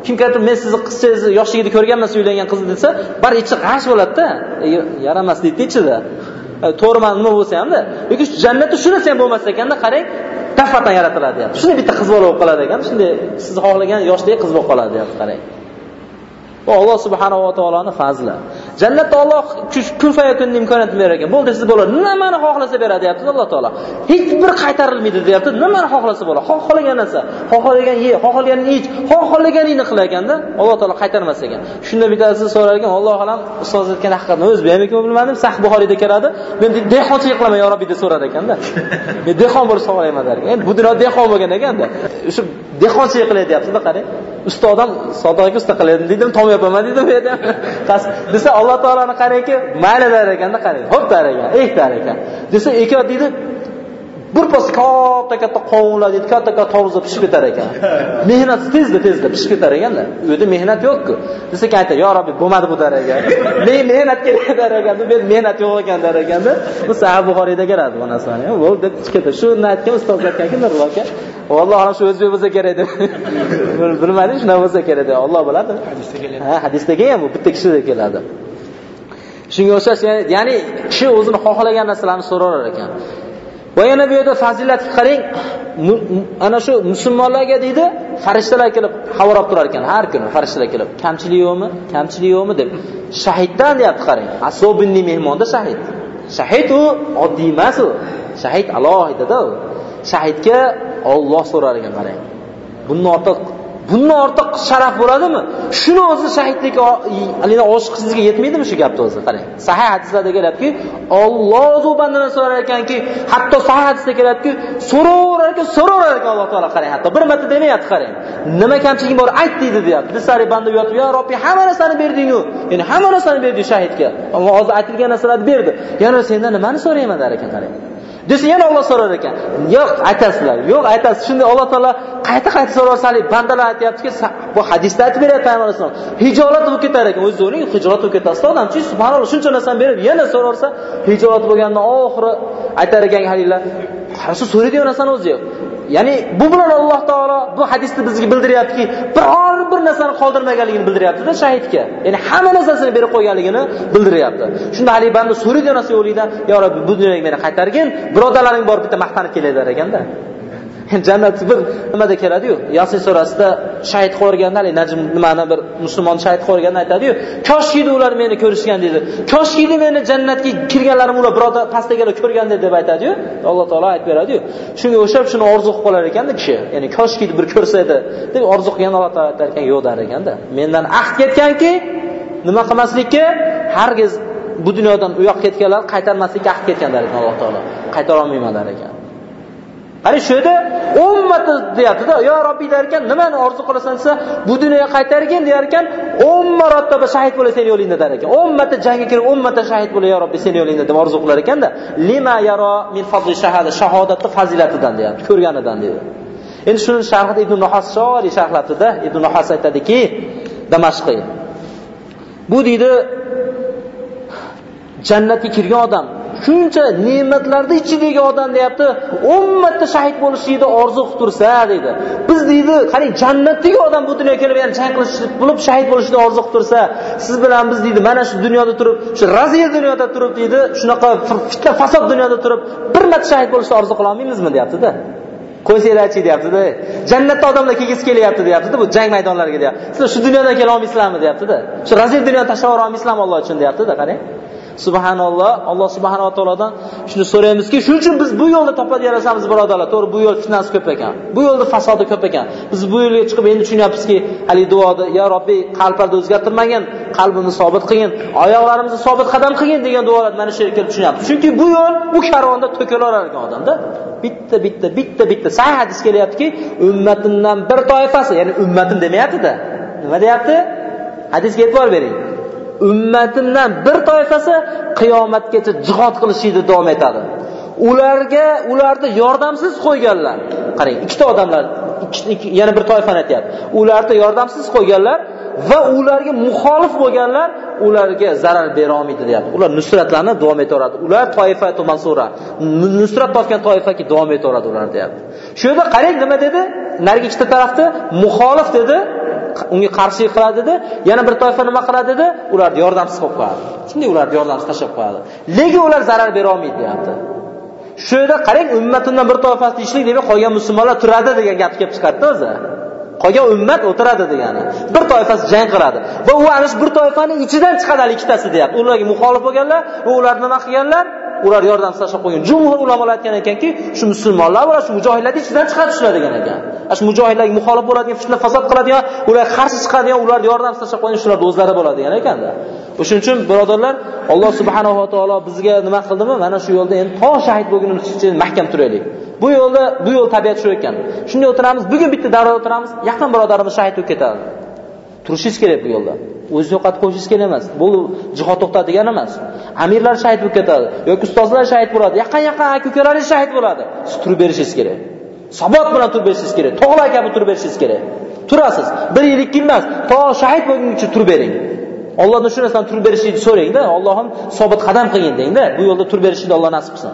kimgadir men sizni qizchangizni yoshligida ko'rganman uylangan qizni desa bir ichi g'ash bo'ladida. E, yaramas deydi ichida e, to'g'riman nima bo'lsa hamda lekin jannatda shu narsa ham bo'lmas ekanda qarang dafatan yaratiladi deyapti. Shunday bitta qiz bola bo'lib qoladi ekan shunday siz xohlagan yoshdagi qiz bo'lib qoladi deyapti qarang. Bu alloh subhanava taoloni fazli jannatda Alloh kun fayakunni imkoniyatini berar ekan bo'ldi siz bo'ladi nimani xohlasa beradi deyapti alloh taolo. Hech bir qaytarilmaydi deyapti nimani xohlasa bo'ladi? Xohlagan narsa xohlagan ye xohlaganini ich xohlaganingni qil ekanda alloh taolo qaytarmas ekan. Shunda bittasi so'rar ekan alloh alam ustoz aytgan haqiqatni o'zi bermikanmi bilmadim sah buxoriyda keladi men dehqonchilik qilaman yo robbiy deb so'rar ekanda. Men dehqon bo'lib xohlayman der ekan bu dunyoda dehqon bo'lgan ekanda. Shu dehqonchilik qilay deyaptida qarang. Usta odam savdoga usta dedim, deydimi tom yopaman dedim. bu yerda desa alloh taoloni qarangki mayli der ekanda qarang ho'p der ekan eh der ekan desa ekan deydi bir pas katta katta qovunlar deydi katta katta tovuzlar pishib ketar ekan. (laughs) Mehnat tezda tezda pishib ketar ekanda. U yerda mehnat yo'qku. Desa ekan aytadi yo robbiy bo'lmadi bu der ekan men mehnat kerak der ekan bu yerda mehnat yo'q ekan der ekanda bu sahih buxoriyda keladi bu narsani. Bo'ldi deb chiqib ketadi shuni aytgan ustoz aytganki nurul aka alloh alam shu o'zbek bo'lsa kerak deb. (laughs) Bilmadim shunaqa bo'lsa kerak deb. Olloh biladi hadisda keladi. Ha hadisda kelgan bu. Bitta kishida keladi shunga o'xshash ya'ni kishi o'zini xohlagan narsalarni so'raverar ekan. Va yana bu yerda fazilatga qarang ana shu musulmonlarga deydi farishtalar kelib xabar turar ekan har kuni farishtalar kelib kamchilik yo'qmi kamchilik yo'qmi deb. Shahiddan deyapti qarang asobinni mehmonda shahid. Shahid u oddiy emas u. Shahid alohidada u. Shahidga Alloh so'rar ekan qarang. Bundan ortiq bundan ortiq sharaf bo'ladimi? Shuni o'zi shahidlik haligi oshiq sizga yetmaydimi shu gapni o'zi? Qarang sahih hadislarda keladiki olloh o'zi bandadan so'rar ekanki hatto sahih hadisda keladiki so'raverar ekan so'raverar ekan alloh taolo qarang hatto bir marta demayapti qarang. Nima kamchiliging bor ayt deydi deyapti. Desari banda uyatib yo robbiy hamma narsani berdingu. Ya'ni hamma narsani berdi shahidga hozir aytilgan narsalarni berdi. Yana sendan nimani so'rayman der ekan qarang. Desa yana Alloh so'rar ekan yo'q aytasizlar yo'q aytasiz Shunday alloh taolo qayta qayta so'rasalik, bandalar aytayaptiki, bu hadisda aytib beryapti payg'ambar alayhisalom hijolat bo'lib ketar ekan o'zingiz o'ylang hijolat bo'lib ketasiz. odamchi subhanalloh shuncha narsani berib yana so'rarsa, hijolat bo'lgandan oxiri aytar ekan halinglar qarasa so'raydigan narsani o'zi yo'q ya'ni bu bilan alloh taolo bu hadisni bizga bildiryaptiki biror bir narsani qoldirmaganligini bildiryaptida shahidga. Ya'ni hamma narsasini berib qo'yganligini bildiryapti shunda ali banda so'raydi narsa yo robbiy bu dunyoga meni qaytargin birodarlaring borib bitta maqtanib kelinglar ekanda (laughs) jannat bir nimada keladiyu? Yasin surasida shahid qilib haligi e, najm nimani bir musulmon shahid qilib yuborganda aytadiyu koshkidi ular meni ko'rishgan deydi koshkidi meni jannatga kirganlarim ular birodar pastdagilar ko'rganda deb aytadiyu. Alloh taolo aytib beradiyu. Shunga o'xshab shuni orzu qilib qolar ekanda kishi. Ya'ni koshkidi bir ko'rsa edi deb orzu qilgan alloh taolo aytar ekan yo'q dar ekanda. Mendan ahd ketganki nima qilmaslikka hargiz bu dunyodan u yoqqa ketganlar qaytarmaslikka ahd ketgan dar ekan alloh taolo. Qaytarolmayman der ekan. Qarang shu yerda ummati deyaptida yo robbiy der ekan nimani orzu qilasan desa bu dunyoga qaytargin deyar ekan o'n marotaba shahid bo'la seni yo'lingda der ekan. O'n marta jangga kirib o'n marta shahid bo'la yo robbiy seni yo'lingda deb orzu qilar ekanda lima yaro min fazli shahada shahodatni fazilatidan deyapti ko'rganidan deydi. Endi shuni sharhida ibn nohas shoriy sharhlatida ibn nohas aytadiki damashqiy bu deydi jannatga kirgan odam shuncha ne'matlarni ichidagi odam deyapti o'n marta shahid bo'lishlikni orzu qilib tursa deydi. Biz deydi qarang jannatdagi odam bu dunyoga kelib yana jang qilish bo'lib shahid bo'lishni orzu qilib tursa siz bilan biz deydi mana shu dunyoda turib shu razil dunyoda turib deydi shunaqa fitna fasod dunyoda turib bir marta shahid bo'lishni orzu qila olmaymizmi deyaptida. Qo'ysanglarchi deyaptida. Jannatda odamlar kelgisi kelyapti deyaptida bu jang maydonlariga deyapti. Sizlar shu dunyodan kela olmaysizlarmi deyaptida. Shu razil dunyoni tashlab yubora olmaysizlarmi olloh uchun deyaptida qarang subhanalloh alloh subhanava taolodan shuni so'raymizki shuning uchun biz bu yo'lda topad yarasamiz birodarlar. To'g'ri bu yo'l fitnasi ko'p ekan. Bu yo'lda fasodi ko'p ekan. Biz bu yo'lga chiqib endi tushunyapmizki hali duoda ya Robbi qalblarni o'zgartirmagin qalbimizni sobit qilgin oyoqlarimizni sobit qadam qilgin degan duolar mana shu yerga kelib tushunyapmiz chunki bu yo'l bu karvonda to'kilaverar ekan odamda. Bitta bitta bitta bitta. Sahih hadis kelyaptiki ummatimdan bir toifasi ya'ni ummatim demayapti-da. nima deyapti? Hadisga e'tibor bering. Ummatimdan bir toifasi qiyomatgacha jihod qilishni davom etadi. Ularga ularni yordamsiz qo'yganlar qarang ikkita odamlar yana bir toifani aytyapti ularni yordamsiz qo'yganlar va ularga muxolif bo'lganlar ularga zarar bera olmaydi deyapti. Ular nusratlarni davom etaveradi. Ular toifa mansura nusrat topgan toifaki davom etaveradi ular deyapti. Shu yerda qarang nima dedi? Narigi ikkita tarafni muxolif dedi. Unga qarshilik qiladi dedi yana bir toifa nima qiladi dedi ularni yordamsiz qilib qo'yadi shunday ularni yordamsiz tashlab qo'yadi lekin ular zarar bera olmaydi deyapti shu yerda qarang ummatimdan bir toifasi tinchlik demak qolgan musulmonlar turadi degan gap kelib chiqadida o'zi. Qolgan ummat o'tiradi degani. Bir toifasi jang qiladi. Va u ana shu bir toifani ichidan chiqadi hali ikkitasi deyapti. Ularga muxolif bo'lganlar va ular nima qilganlar? Ular yordam tashlab qo'ygan jumhur ulamolar aytgan ekanki shu musulmonlar va shu mujohidlarni ichidan chiqadi shular degan ekan. Shu mujohidlarga muxolif bo'ladigan fitna fasod qiladigan ularga qarshi chiqadigan ularni yordam tashlab qo'ygan shularni o'zlari bo'ladi degan ekanda. O'shuning uchun birodarlar alloh subhanava taolo bizga nima qildimi? Mana shu yo'lda endi to shahid bo'lgunimizgacha mahkam turaylik. Bu yo'lda bu yo'l tabiat shu ekan. Shunday o'tiramiz bugun bitta davrada o'tiramiz yaqin birodarimiz shahid bo'lib ketadi. Turishingiz kerak bu yo'lda. O'zingizni yo'qotib qo'yishingiz kerak emas bu jihod to'xtadi degani emas. Amirlar shahid bo'lib ketadi yoki ustozlar shahid bo'ladi yaqin yaqin aka ukalaringiz shahid bo'ladi. Siz turib berishingiz kerak. Sabot bilan turib berishingiz kerak tog'lar kabi turib berishingiz kerak. Turasiz bir yil ikki yil emas to shahid bo'lguncha turib bering. Ollohdan shu narsani turib berishlikni so'rangda ollohim sobit qadam qilgin dengda bu yo'lda turib berishlikni alloh nasib qilsin.